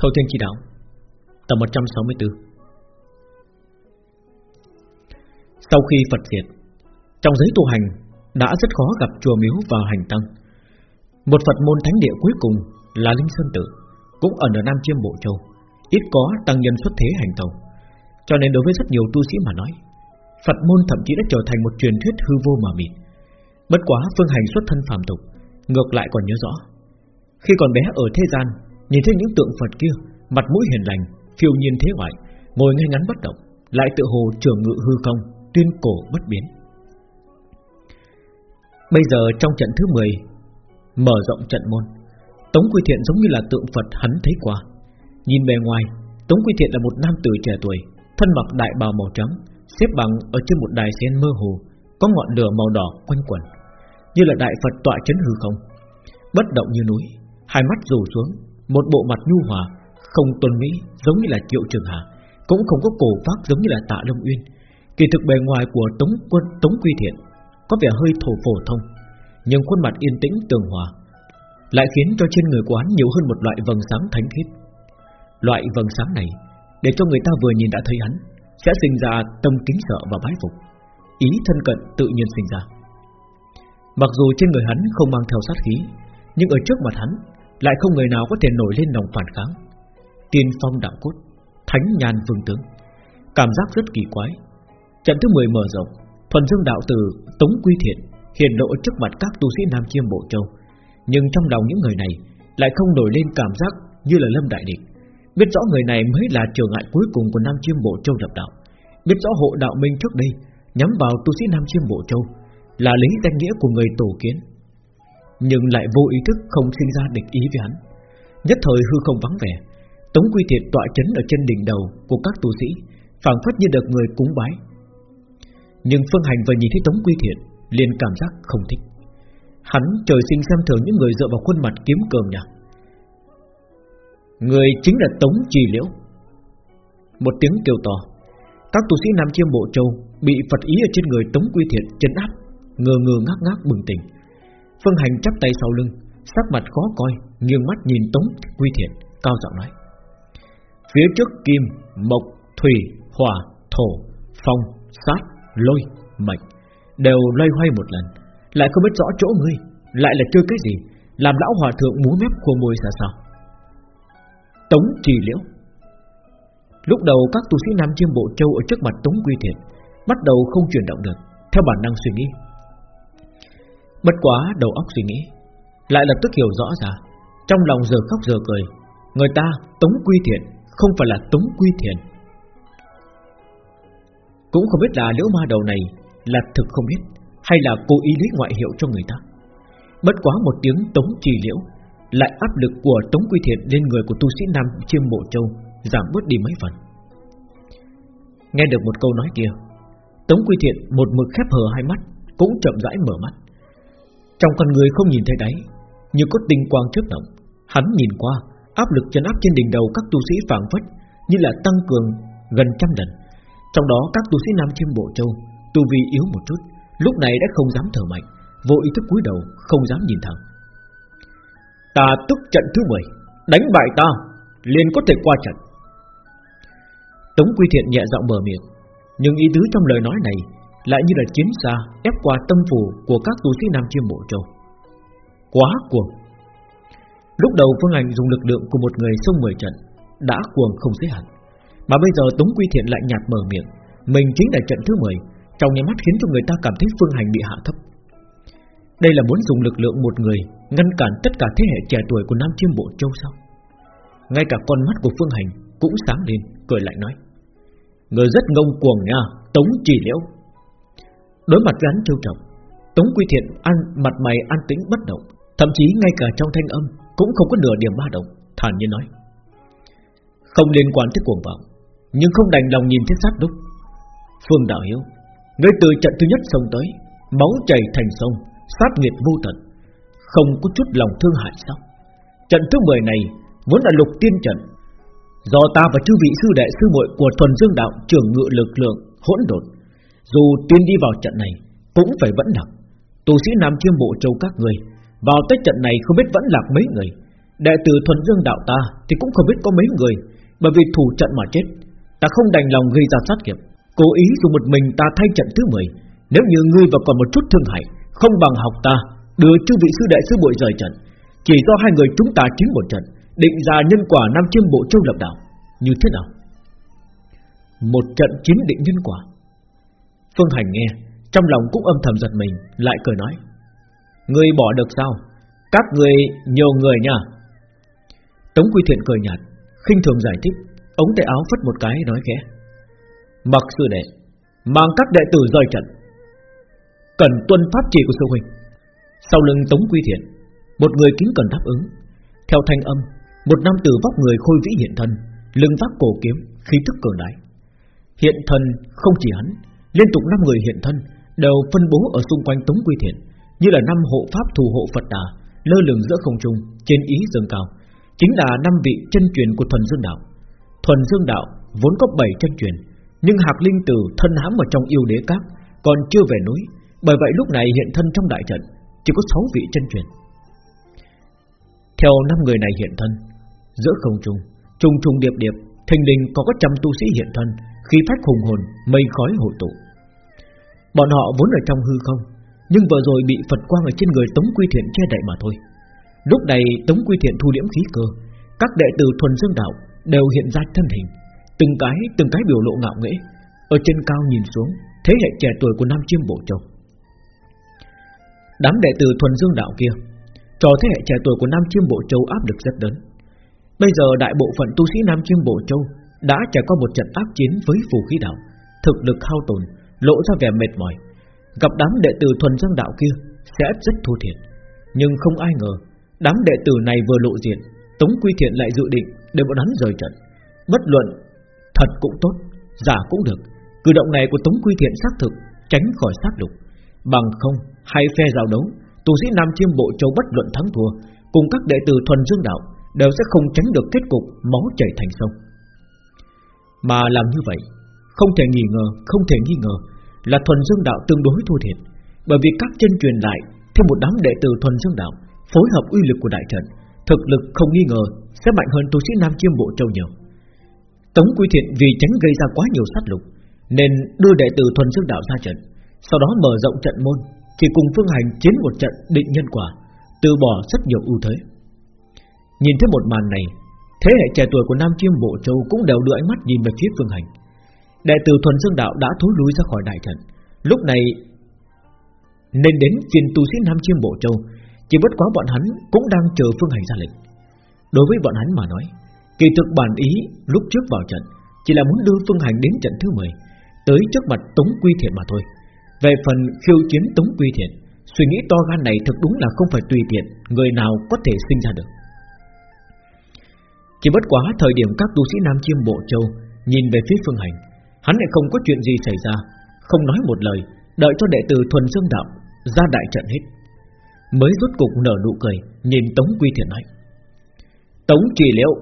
Thâu Thiên Chỉ Đạo, Tập 164 Sau khi Phật diệt, Trong giới tu hành Đã rất khó gặp chùa miếu và hành tăng. Một Phật môn thánh địa cuối cùng Là Linh Sơn Tử, Cũng ở ở Nam Chiêm Bộ Châu, Ít có tăng nhân xuất thế hành tàu Cho nên đối với rất nhiều tu sĩ mà nói, Phật môn thậm chí đã trở thành một truyền thuyết hư vô mà mịt. Bất quá phương hành xuất thân phàm tục, Ngược lại còn nhớ rõ. Khi còn bé ở thế gian Nhìn thấy những tượng Phật kia Mặt mũi hiền lành, phiêu nhiên thế ngoại Ngồi ngay ngắn bất động Lại tự hồ trường ngự hư không Tuyên cổ bất biến. Bây giờ trong trận thứ 10 Mở rộng trận môn Tống Quy Thiện giống như là tượng Phật hắn thấy qua. Nhìn bề ngoài Tống Quy Thiện là một nam tử trẻ tuổi Thân mặc đại bào màu trắng Xếp bằng ở trên một đài sen mơ hồ Có ngọn lửa màu đỏ quanh quẩn Như là đại Phật tọa chấn hư không. Bất động như núi Hai mắt rủ xuống một bộ mặt nhu hòa, Không tuần mỹ, giống như là triệu trường hà, Cũng không có cổ phát giống như là tạ Long Uyên. Kỳ thực bề ngoài của Tống quân, Tống Quy Thiện Có vẻ hơi thổ phổ thông, Nhưng khuôn mặt yên tĩnh tường hòa, Lại khiến cho trên người quán nhiều hơn một loại vầng sáng thánh khiết. Loại vầng sáng này, Để cho người ta vừa nhìn đã thấy hắn, Sẽ sinh ra tâm kính sợ và bái phục, Ý thân cận tự nhiên sinh ra. Mặc dù trên người hắn không mang theo sát khí, Nhưng ở trước mặt hắn lại không người nào có thể nổi lên lòng phản kháng. Tiên phong đạo cốt, Thánh nhàn vương tướng. Cảm giác rất kỳ quái. Trận thứ 10 mở rộng, Thuần dương đạo từ Tống Quy Thiện Hiện lộ trước mặt các tu sĩ Nam Chiêm Bộ Châu. Nhưng trong lòng những người này Lại không nổi lên cảm giác như là lâm đại địch. Biết rõ người này mới là trở ngại cuối cùng của Nam Chiêm Bộ Châu lập đạo. Biết rõ hộ đạo minh trước đây Nhắm vào tu sĩ Nam Chiêm Bộ Châu Là lấy danh nghĩa của người tổ kiến. Nhưng lại vô ý thức không sinh ra địch ý với hắn. Nhất thời hư không vắng vẻ, Tống Quy Thiện tọa chấn ở trên đỉnh đầu Của các tu sĩ, phảng phất như được người cúng bái. Nhưng Phương Hành vừa nhìn thấy Tống Quy Thiện, liền cảm giác không thích. Hắn trời sinh xem thường những người dựa vào khuôn mặt kiếm cường nhỉ? Người chính là Tống Trì Liễu. Một tiếng kêu to, Các tu sĩ Nam Chiêm Bộ Châu Bị Phật ý ở trên người Tống Quy Thiện chấn áp Ngờ ngờ ngác ngác bừng tỉnh. Phương Hành chắp tay sau lưng Sắc mặt khó coi Nghiêng mắt nhìn Tống Quy Thiện Cao giọng nói. Phía trước kim, mộc, thủy, hỏa, thổ, phong, sát, lôi, mệnh Đều loay hoay một lần. Lại không biết rõ chỗ ngươi Lại là chơi cái gì Làm lão hòa thượng múa mép khô môi ra sao? Tống trì liễu. Lúc đầu các tu sĩ Nam Chiêm Bộ Châu Ở trước mặt Tống Quy Thiện Bắt đầu không chuyển động được Theo bản năng suy nghĩ Bất quá đầu óc suy nghĩ Lại lập tức hiểu rõ ra Trong lòng giờ khóc giờ cười Người ta Tống Quy Thiện Không phải là Tống Quy Thiện Cũng không biết là liễu ma đầu này Là thực không biết Hay là cố ý lấy ngoại hiệu cho người ta Bất quá một tiếng Tống Trì Liễu lại áp lực của Tống Quy Thiện lên người của tu sĩ Nam Chiêm Bộ Châu giảm bớt đi mấy phần. Nghe được một câu nói kia, Tống Quy Thiện một mực khép hờ hai mắt, cũng chậm rãi mở mắt. Trong con người không nhìn thấy đáy, như có tinh quang chớp động, hắn nhìn qua, áp lực chân áp trên đỉnh đầu các tu sĩ phảng phất như là tăng cường gần trăm lần. Trong đó các tu sĩ Nam Chiêm Bộ Châu tu vi yếu một chút, lúc này đã không dám thở mạnh, vô ý thức cúi đầu, không dám nhìn thẳng. Ta tức trận thứ 10 Đánh bại ta liền có thể qua trận Tống Quy Thiện nhẹ giọng mở miệng Nhưng ý tứ trong lời nói này lại như là chiến xa ép qua tâm phủ Của các tu sĩ Nam Chiêm Bộ Châu. Quá cuồng. Lúc đầu Phương Hành dùng lực lượng của một người xông 10 trận Đã cuồng không giới hạn Mà bây giờ Tống Quy Thiện lại nhạt mở miệng, Mình chính là trận thứ 10 Trong nhà mắt khiến cho người ta cảm thấy Phương Hành bị hạ thấp. Đây là muốn dùng lực lượng một người Ngăn cản tất cả thế hệ trẻ tuổi của Nam Chiêm Bộ Châu sao? Ngay cả con mắt của Phương Hành Cũng sáng lên, cười lại nói, Người rất ngông cuồng nha, Tống chỉ liễu. Đối mặt gắn châu trọng Tống Quy Thiện ăn, mặt mày an tĩnh bất động, Thậm chí ngay cả trong thanh âm Cũng không có nửa điểm ba động, Thản nhiên nói. Không liên quan tới cuồng vọng, Nhưng không đành lòng nhìn thấy sát đúc. Phương Đạo Hiếu Ngươi từ trận thứ nhất sông tới, Máu chảy thành sông, Sát nghiệt vô tận, không có chút lòng thương hại sao? Trận thứ 10 này Vốn là lục tiên trận. Do ta và chư vị sư đệ sư muội của thuần dương đạo Trưởng ngự lực lượng hỗn độn dù tiên đi vào trận này, Cũng phải vẫn lạc. Tu sĩ Nam Chiêm Bộ Châu các người, Vào tới trận này không biết vẫn lạc mấy người. Đệ tử thuần dương đạo ta Thì cũng không biết có mấy người, Bởi vì thủ trận mà chết, Ta không đành lòng gây ra sát nghiệp Cố ý dùng một mình ta thay trận thứ 10 Nếu như ngươi và còn một chút thương hại, Không bằng học ta, Đưa chư vị sư đệ sư bội rời trận. Chỉ do hai người chúng ta chiến một trận, Định ra nhân quả Nam Chiêm Bộ Châu Lập Đạo Như thế nào? Một trận chiến định nhân quả. Phương Hành nghe, Trong lòng cũng âm thầm giật mình, Lại cười nói, Ngươi bỏ được sao? Các người nhiều người nha. Tống Quy Thiện cười nhạt, khinh thường giải thích, Ống tay áo phất một cái nói khẽ, Mặc sư đệ, Mang các đệ tử rời trận. Cần tuân pháp chỉ của sư huynh. Sau lưng Tống Quy Thiện, Một người kính cần đáp ứng. Theo thanh âm, Một nam tử vóc người khôi vĩ hiện thân, Lưng vác cổ kiếm, khí thức cường đại. Hiện thân không chỉ hắn Liên tục năm người hiện thân, Đều phân bố ở xung quanh Tống Quy Thiện, Như là năm hộ pháp thủ hộ Phật đà, Lơ lửng giữa không trung, Trên ý dâng cao. Chính là năm vị chân truyền của thuần dương đạo. Thuần dương đạo vốn có 7 chân truyền, Nhưng Hạc Linh Tử thân hãm ở trong yêu đế các, Còn chưa về núi. Bởi vậy lúc này hiện thân trong đại trận, Chỉ có 6 vị chân truyền. Theo năm người này hiện thân, Giữa không trung, Trùng trùng điệp điệp, Thình lình có có trăm tu sĩ hiện thân khi phách hùng hồn, mây khói hội tụ. Bọn họ vốn ở trong hư không, Nhưng vừa rồi bị Phật quang ở trên người Tống Quy Thiện che đậy mà thôi. Lúc này, Tống Quy Thiện thu điểm khí cơ, Các đệ tử thuần dương đạo Đều hiện ra thân hình, Từng cái từng cái biểu lộ ngạo nghễ, Ở trên cao nhìn xuống, Thế hệ trẻ tuổi của Nam Chiêm Bộ Châu. Đám đệ tử thuần dương đạo kia, Cho thế hệ trẻ tuổi của Nam Chiêm Bộ Châu áp lực rất lớn. Bây giờ đại bộ phận tu sĩ Nam Chiêm Bộ Châu đã trải qua một trận ác chiến với phù khí đạo, Thực lực hao tổn, Lộ ra vẻ mệt mỏi. Gặp đám đệ tử thuần dương đạo kia, Sẽ rất thua thiệt. Nhưng không ai ngờ, Đám đệ tử này vừa lộ diện, Tống Quy Thiện lại dự định để bọn hắn rời trận. Bất luận, Thật cũng tốt, Giả cũng được. Cử động này của Tống Quy Thiện xác thực, Tránh khỏi sát lục. Bằng không Hai phe giao đấu Tu sĩ Nam Chiêm Bộ Châu bất luận thắng thua, Cùng các đệ tử thuần dương đạo, Đều sẽ không tránh được kết cục Máu chảy thành sông. Mà làm như vậy Không thể nghi ngờ Không thể nghi ngờ Là thuần dương đạo tương đối thua thiệt Bởi vì các chân truyền lại Thêm một đám đệ tử thuần dương đạo phối hợp uy lực của đại trận, thực lực không nghi ngờ sẽ mạnh hơn tu sĩ Nam Chiêm Bộ Châu nhiều. Tống Quy Thiện vì tránh gây ra quá nhiều sát lục, nên đưa đệ tử thuần dương đạo ra trận, sau đó mở rộng trận môn, thì cùng Phương Hành chiến một trận định nhân quả, từ bỏ rất nhiều ưu thế. Nhìn thấy một màn này, thế hệ trẻ tuổi của Nam Chiêm Bộ Châu cũng đều đưa ánh mắt nhìn về phía Phương Hành. Đệ tử thuần dương đạo đã thối lui ra khỏi đại trận, lúc này nên đến phiên tu sĩ Nam Chiêm Bộ Châu chỉ bất quá bọn hắn cũng đang chờ Phương Hành ra lệnh. Đối với bọn hắn mà nói Kỳ thực bản ý lúc trước vào trận Chỉ là muốn đưa Phương Hành đến trận thứ 10 Tới trước mặt Tống Quy Thiện mà thôi. Về phần khiêu chiến Tống Quy Thiện Suy nghĩ to gan này thực đúng là không phải tùy tiện Người nào có thể sinh ra được. Chỉ bất quá thời điểm các tu sĩ Nam Chiêm Bộ Châu Nhìn về phía Phương Hành Hắn lại không có chuyện gì xảy ra Không nói một lời Đợi cho đệ tử thuần dương đạo Ra đại trận hết Mới rốt cục nở nụ cười Nhìn Tống Quy Thiện nói Tống Trì liệu,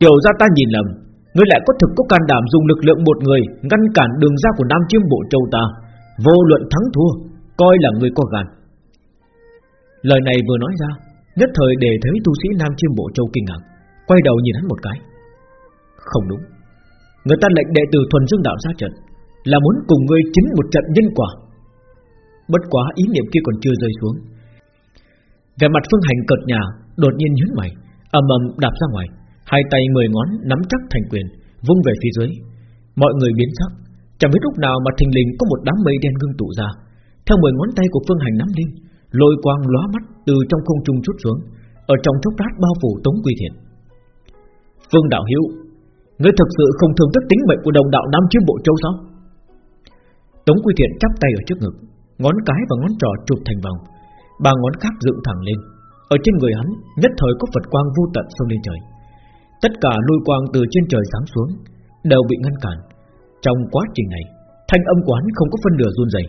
Tiểu ra ta nhìn lầm Ngươi lại có thực có can đảm dùng lực lượng một người Ngăn cản đường ra của Nam Chiêm Bộ Châu ta Vô luận thắng thua Coi là người có gan. Lời này vừa nói ra Nhất thời để thấy tu sĩ Nam Chiêm Bộ Châu kinh ngạc. Quay đầu nhìn hắn một cái. Không đúng. Người ta lệnh đệ tử thuần dương đạo ra trận Là muốn cùng ngươi chính một trận nhân quả. Bất quá ý niệm kia còn chưa rơi xuống. Về mặt phương hành cợt nhà Đột nhiên nhướng mày ầm ầm đạp ra ngoài Hai tay mười ngón nắm chắc thành quyền Vung về phía dưới. Mọi người biến sắc Chẳng biết lúc nào mà thình lình có một đám mây đen ngưng tụ ra. Theo mười ngón tay của phương hành nắm lên, Lôi quang lóa mắt từ trong không trung chút xuống Ở trong chốc lát bao phủ Tống Quy Thiện. Phương Đạo Hiếu, Ngươi thực sự không thương tức tính mệnh của đồng đạo Nam Chiêm Bộ Châu sao? Tống Quy Thiện chắp tay ở trước ngực, Ngón cái và ngón trỏ chụp thành vòng, Ba ngón khác dựng thẳng lên. Ở trên người hắn, nhất thời có Phật quang vô tận sông lên trời. Tất cả lôi quang từ trên trời sáng xuống, Đều bị ngăn cản. Trong quá trình này, Thanh âm quán không có phân nửa run rẩy.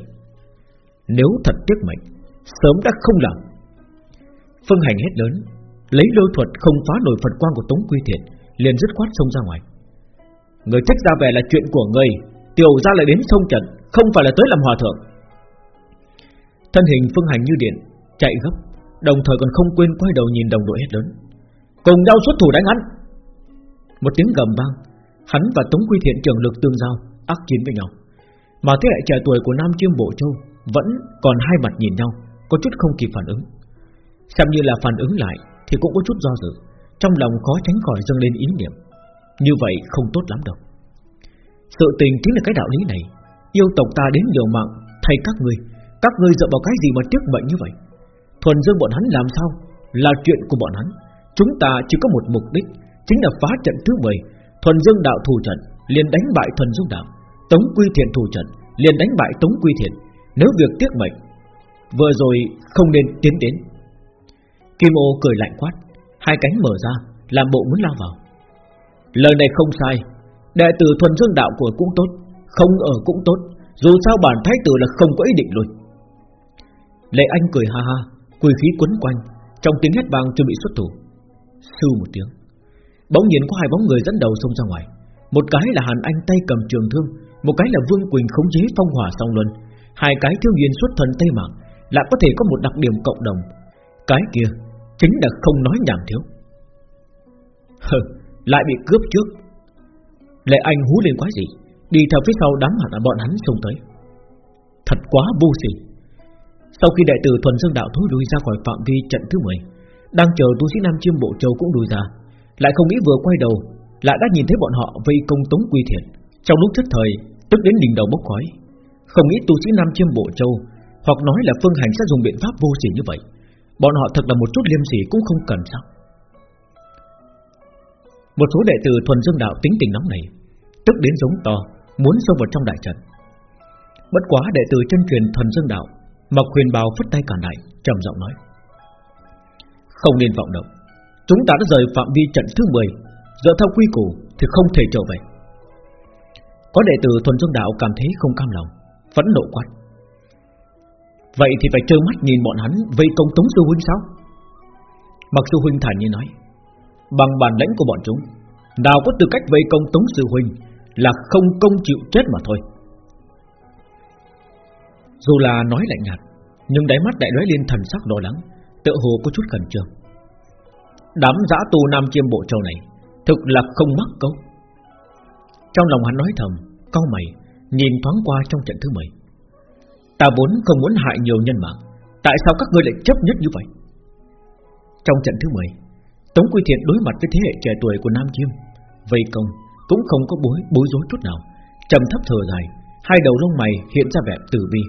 Nếu thật tiếc mệnh, Sớm đã không làm. Phương hành hết lớn, Lấy lôi thuật không phá nổi Phật quang của Tống Quy Thiện liền dứt khoát xông ra ngoài. Người trách ra về là chuyện của người, Tiểu ra lại đến sông trận Không phải là tới làm hòa thượng. Thân hình phương hành như điện, chạy gấp, Đồng thời còn không quên quay đầu nhìn đồng đội hết lớn. Cùng nhau xuất thủ đánh hắn. Một tiếng gầm vang, Hắn và Tống Quy Thiện trường lực tương giao Ác chiến với nhau. Mà thế hệ trẻ tuổi của Nam Chiêm Bộ Châu Vẫn còn hai mặt nhìn nhau, Có chút không kịp phản ứng. Xem như là phản ứng lại Thì cũng có chút do dự. Trong lòng khó tránh khỏi dâng lên ý niệm. Như vậy không tốt lắm đâu. Sự tình chính là cái đạo lý này. Yêu tộc ta đến liều mạng, Thay các ngươi. Các ngươi dựa vào cái gì mà tiếc mệnh như vậy? Thuần dương bọn hắn làm sao? Là chuyện của bọn hắn. Chúng ta chỉ có một mục đích, Chính là phá trận thứ 10 Thuần dương đạo thủ trận, liền đánh bại thuần dương đạo. Tống quy thiện thủ trận, liền đánh bại tống quy thiện. Nếu việc tiếc mệnh, Vừa rồi không nên tiến đến. Kim ô cười lạnh quát. Hai cánh mở ra Làm bộ muốn lao vào. Lời này không sai. Đệ tử thuần dương đạo của cũng tốt, Không ở cũng tốt. Dù sao bản thái tử là không có ý định luôn. Lệ Anh cười ha ha, Quỳ khí quấn quanh, Trong tiếng hét vang chuẩn bị xuất thủ. Sư một tiếng, Bỗng nhiên có hai bóng người dẫn đầu xông ra ngoài. Một cái là Hàn Anh tay cầm trường thương, Một cái là Vương Quỳnh khống chế phong hỏa song luân. Hai cái thương duyên xuất thần Tây Mạng Lại có thể có một đặc điểm cộng đồng. Cái kia chính là không nói nhảm thiếu. Hừ, lại bị cướp trước. Lệ Anh hú lên quái gì? Đi theo phía sau đám hẳn bọn hắn xông tới. Thật quá vô sỉ. Sau khi đại tử thuần dương đạo thối lui ra khỏi phạm vi trận thứ 10 Đang chờ tu sĩ Nam Chiêm Bộ Châu cũng đuổi ra Lại không nghĩ vừa quay đầu Lại đã nhìn thấy bọn họ vây công tống quy thiện Trong lúc thất thời Tức đến đỉnh đầu bốc khói. Không nghĩ tu sĩ Nam Chiêm Bộ Châu Hoặc nói là phương hành sẽ dùng biện pháp vô sỉ như vậy. Bọn họ thật là một chút liêm sỉ cũng không cần sao? Một số đệ tử thuần dương đạo tính tình nóng này, Tức đến giống to, Muốn xông vào trong đại trận. Bất quá đệ tử chân truyền thuần dương đạo Mặc huyền bào phất tay cản lại, trầm giọng nói. Không nên vọng động, Chúng ta đã rời phạm vi trận thứ 10 Giờ theo quy củ thì không thể trở về. Có đệ tử thuần dương đạo cảm thấy không cam lòng, Phẫn nộ quát. Vậy thì phải trơ mắt nhìn bọn hắn Vây công Tống Sư Huynh sao? Mặc Sư Huynh thản nhiên nói, Bằng bản lãnh của bọn chúng, Nào có tư cách vây công Tống Sư Huynh Là không công chịu chết mà thôi. Dù là nói lạnh nhạt, Nhưng đáy mắt đại lóe lên thần sắc đỏ lắng Tự hồ có chút khẩn trương. Đám giã tù Nam Chiêm Bộ Châu này Thực là không mắc câu. Trong lòng hắn nói thầm Cao mày, Nhìn thoáng qua trong trận thứ 10 Ta vốn không muốn hại nhiều nhân mạng. Tại sao các ngươi lại chấp nhất như vậy? Trong trận thứ 10 Tống Quy Thiện đối mặt với thế hệ trẻ tuổi của Nam Chiêm. Vây công Cũng không có bối bối rối chút nào. Trầm thấp thở dài, Hai đầu lông mày hiện ra vẻ tử bi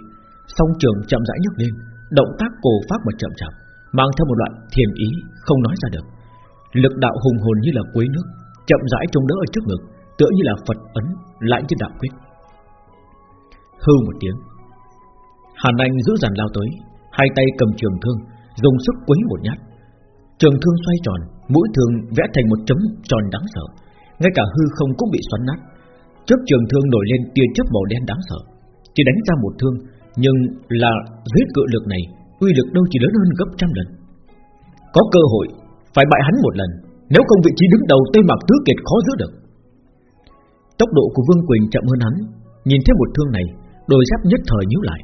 Song trường chậm rãi nhấc lên, Động tác cổ pháp mà chậm chậm Mang theo một loại thiền ý không nói ra được. Lực đạo hùng hồn như là quấy nước, Chậm rãi trông đỡ ở trước ngực, Tựa như là Phật ấn lại như đạo quyết. Hư một tiếng Hàn Anh giữ dàn lao tới, Hai tay cầm trường thương, Dùng sức quấy một nhát. Trường thương xoay tròn, Mũi thương vẽ thành một chấm tròn đáng sợ. Ngay cả hư không cũng bị xoắn nát. Trước trường thương nổi lên tia chớp màu đen đáng sợ, Chỉ đánh ra một thương, Nhưng là dưới cự lực này, Uy lực đâu chỉ lớn hơn gấp trăm lần. Có cơ hội, Phải bại hắn một lần, Nếu không vị trí đứng đầu Tây Mạc Tứ Kiệt khó giữ được. Tốc độ của Vương Quỳnh chậm hơn hắn, Nhìn thấy một thương này, Đôi giáp nhất thời nhíu lại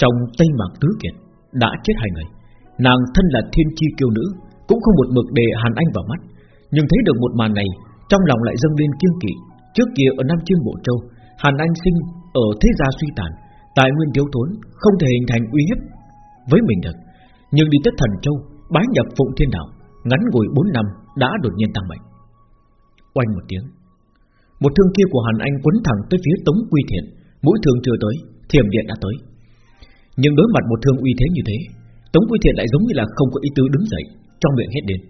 trong Tây Mạc Tứ Kiệt Đã chết hai người. Nàng thân là thiên chi kiêu nữ, Cũng không một mực đề Hàn Anh vào mắt, Nhưng thấy được một màn này, Trong lòng lại dâng lên kiêng kỵ. Trước kia ở Nam Chiêm Bộ Châu, Hàn Anh sinh ở thế gia suy tàn, Tài nguyên thiếu thốn, Không thể hình thành uy hiếp với mình được. Nhưng đi tới Thần Châu, Bái nhập Phụng Thiên Đạo, Ngắn ngủi 4 năm đã đột nhiên tăng mạnh. Oanh một tiếng, Một thương kia của Hàn Anh quấn thẳng tới phía Tống Quy Thiện, Mũi thương chưa tới, Thiểm điện đã tới nhưng đối mặt một thương uy thế như thế Tống Quy Thiện lại giống như là không có ý tứ đứng dậy Trong miệng hết đến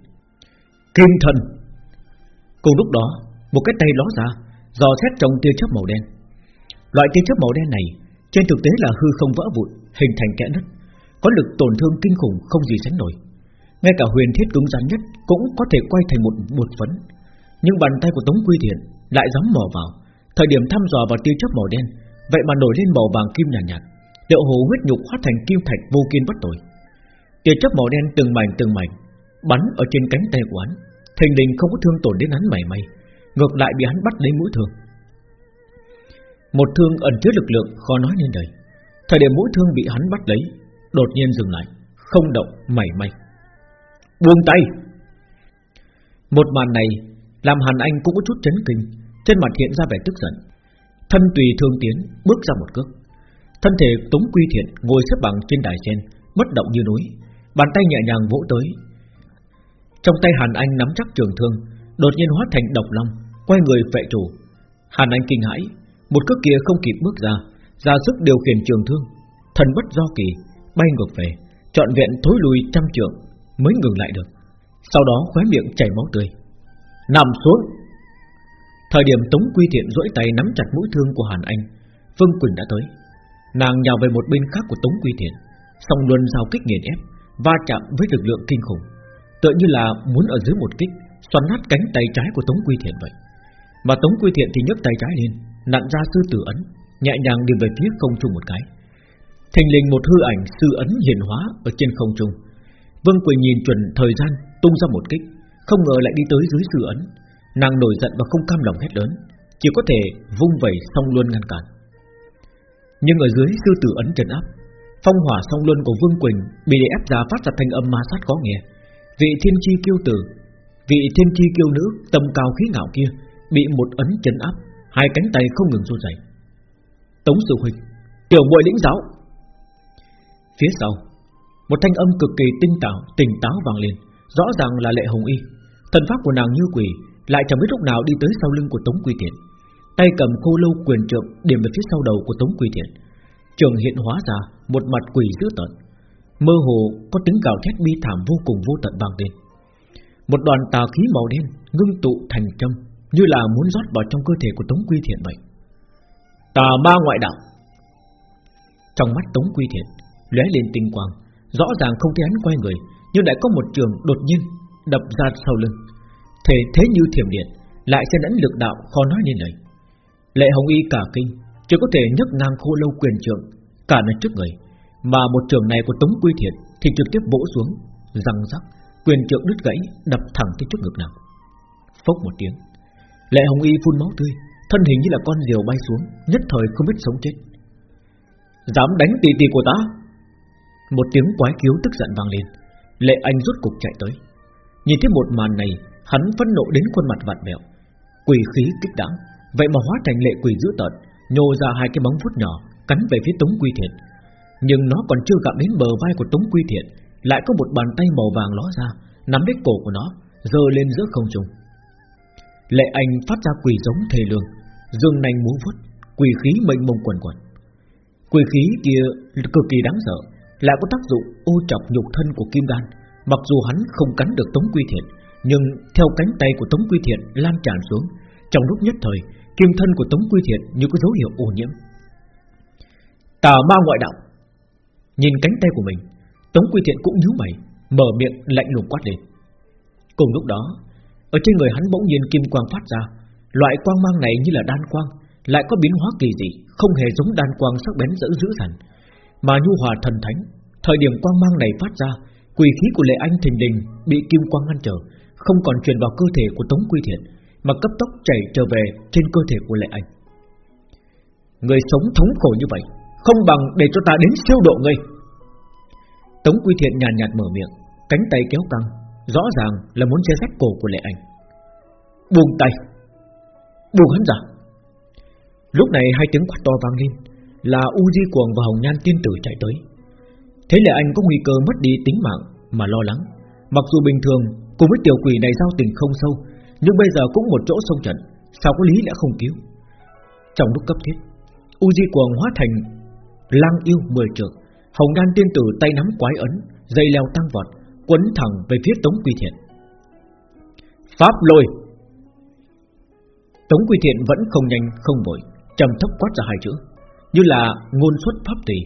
Kim thần! Cùng lúc đó Một cái tay ló ra Dò xét trong tia chớp màu đen. Loại tia chớp màu đen này Trên thực tế là hư không vỡ vụn Hình thành kẽ nứt Có lực tổn thương kinh khủng không gì sánh nổi. Ngay cả huyền thiết cứng rắn nhất Cũng có thể quay thành một bột phấn. Nhưng bàn tay của Tống Quy Thiện Lại dám mò vào. Thời điểm thăm dò vào tia chớp màu đen Vậy mà nổi lên màu vàng kim nhàn nhạt, nhạt. Điệu hồ huyết nhục hóa thành kim thạch vô kiên bất tội. Tia chớp màu đen từng mảnh từng mảnh Bắn ở trên cánh tay của hắn. Thành đình không có thương tổn đến hắn mảy may Ngược lại bị hắn bắt lấy mũi thương. Một thương ẩn chứa lực lượng khó nói nên lời. Thời điểm mũi thương bị hắn bắt lấy Đột nhiên dừng lại Không động mảy may. Buông tay! Một màn này làm Hàn Anh cũng có chút chấn kinh, trên mặt hiện ra vẻ tức giận. Thân tùy thương tiến, bước ra một cước. Thân thể Tống Quy Thiện ngồi xếp bằng trên đài sen, bất động như núi, bàn tay nhẹ nhàng vỗ tới. Trong tay Hàn Anh nắm chắc trường thương, đột nhiên hóa thành độc long, quay người vệ chủ. Hàn Anh kinh hãi, một cước kia không kịp bước ra, ra sức điều khiển trường thương, thần bất do kỳ, bay ngược về, trọn vẹn thối lùi trăm trượng mới ngừng lại được. Sau đó khóe miệng chảy máu tươi. Nằm xuống. Thời điểm Tống Quy Thiện duỗi tay nắm chặt mũi thương của Hàn Anh, Vương Quỳnh đã tới. Nàng nhào về một bên khác của Tống Quy Thiện, song luân giao kích nghiền ép, va chạm với lực lượng kinh khủng, tựa như là muốn ở dưới một kích xoắn nát cánh tay trái của Tống Quy Thiện vậy. Mà Tống Quy Thiện thì nhấc tay trái lên, nặn ra sư tử ấn, nhẹ nhàng đi về phía không trung một cái. Thình lình một hư ảnh sư ấn hiện hóa ở trên không trung. Vương quỳ nhìn chuẩn thời gian, tung ra một kích, không ngờ lại đi tới dưới sư ấn. Nàng nổi giận và không cam lòng hết lớn, chỉ có thể vung vẩy xong luôn ngăn cản. Nhưng ở dưới sư tử ấn trấn áp, phong hỏa song luân của Vương Quỳnh bị để ép ra phát ra thanh âm ma sát có nghe. Vị thiên chi kiêu tử, vị thiên chi kiêu nữ tầm cao khí ngạo kia bị một ấn trấn áp, hai cánh tay không ngừng run rẩy. Tống Sư Huynh, tiểu muội lĩnh giáo. Phía sau, một thanh âm cực kỳ tinh tạo tỉnh táo vang lên, rõ ràng là Lệ Hồng Y. Thần pháp của nàng như quỷ, lại chẳng biết lúc nào đi tới sau lưng của Tống Quy Thiện, tay cầm khô lâu quyền trượng điểm về phía sau đầu của Tống Quy Thiện. Trường hiện hóa ra một mặt quỷ dữ tợn, mơ hồ có tiếng gào thét bi thảm vô cùng vô tận vang lên. Một đoàn tà khí màu đen ngưng tụ thành châm, như là muốn rót vào trong cơ thể của Tống Quy Thiện vậy. Tà ma ngoại đạo. Trong mắt Tống Quy Thiện lóe lên tinh quang, rõ ràng không thấy hắn quay người, nhưng lại có một trường đột nhiên đập ra sau lưng, thể thế như thiểm điện, lại sẽ đánh lực đạo khó nói nên lời. Lệ Hồng Y cả kinh, chỉ có thể nhấc ngang khô lâu quyền trượng cả lên trước người, mà một trường này của Tống Quy thiệt thì trực tiếp vỗ xuống, răng rắc, quyền trượng đứt gãy, đập thẳng tới trước ngực nàng. Phốc một tiếng, Lệ Hồng Y phun máu tươi, thân hình như là con diều bay xuống, nhất thời không biết sống chết. Dám đánh tỷ tỷ của ta? Một tiếng quái kiếu tức giận vang lên, Lệ Anh rút cục chạy tới. Nhìn thấy một màn này, hắn phẫn nộ đến khuôn mặt vặn vẹo, quỷ khí kích đáng vậy mà hóa thành lệ quỷ dữ tợn, nhô ra hai cái móng vuốt nhỏ, cắn về phía Tống Quy Thiện. Nhưng nó còn chưa gặp đến bờ vai của Tống Quy Thiện, lại có một bàn tay màu vàng ló ra, nắm lấy cổ của nó, giơ lên giữa không trung. Lệ Anh phát ra quỷ giống thề lương, dương nanh múa vuốt, quỷ khí mênh mông quần quần. Quỷ khí kia cực kỳ đáng sợ, lại có tác dụng ô chọc nhục thân của Kim Đan. Mặc dù hắn không cắn được Tống Quy Thiện, nhưng theo cánh tay của Tống Quy Thiện lan tràn xuống, trong lúc nhất thời, kim thân của Tống Quy Thiện như có dấu hiệu ô nhiễm. Tà ma ngoại đạo. Nhìn cánh tay của mình, Tống Quy Thiện cũng nhíu mày, mở miệng lạnh lùng quát lên. Cùng lúc đó, ở trên người hắn bỗng nhiên kim quang phát ra, loại quang mang này như là đan quang, lại có biến hóa kỳ dị, không hề giống đan quang sắc bén dữ dữ dằn, mà nhu hòa thần thánh. Thời điểm quang mang này phát ra, quỷ khí của Lệ Anh thình đình bị kim quang ngăn trở, không còn truyền vào cơ thể của Tống Quy Thiện, mà cấp tốc chảy trở về trên cơ thể của Lệ Anh. Người sống thống khổ như vậy, không bằng để cho ta đến siêu độ ngươi. Tống Quy Thiện nhàn nhạt, nhạt mở miệng, cánh tay kéo căng, rõ ràng là muốn che rách cổ của Lệ Anh. Buông tay, buông hắn ra. Lúc này hai tiếng quát to vang lên, là U Di Cuồng và Hồng Nhan Tiên Tử chạy tới. Thế Lệ Anh có nguy cơ mất đi tính mạng mà lo lắng. Mặc dù bình thường cùng với tiểu quỷ này giao tình không sâu, nhưng bây giờ cũng một chỗ sông trận, sao có lý lẽ không cứu? Trong lúc cấp thiết, uzi Di Cuồng hóa thành lang yêu mười trượng, Hồng Nhan Tiên Tử tay nắm quái ấn, dây leo tăng vọt, quấn thẳng về phía Tống Quy Thiện. Pháp lôi Tống Quy Thiện vẫn không nhanh không vội, trầm thấp quát ra hai chữ, như là ngôn xuất pháp tỷ,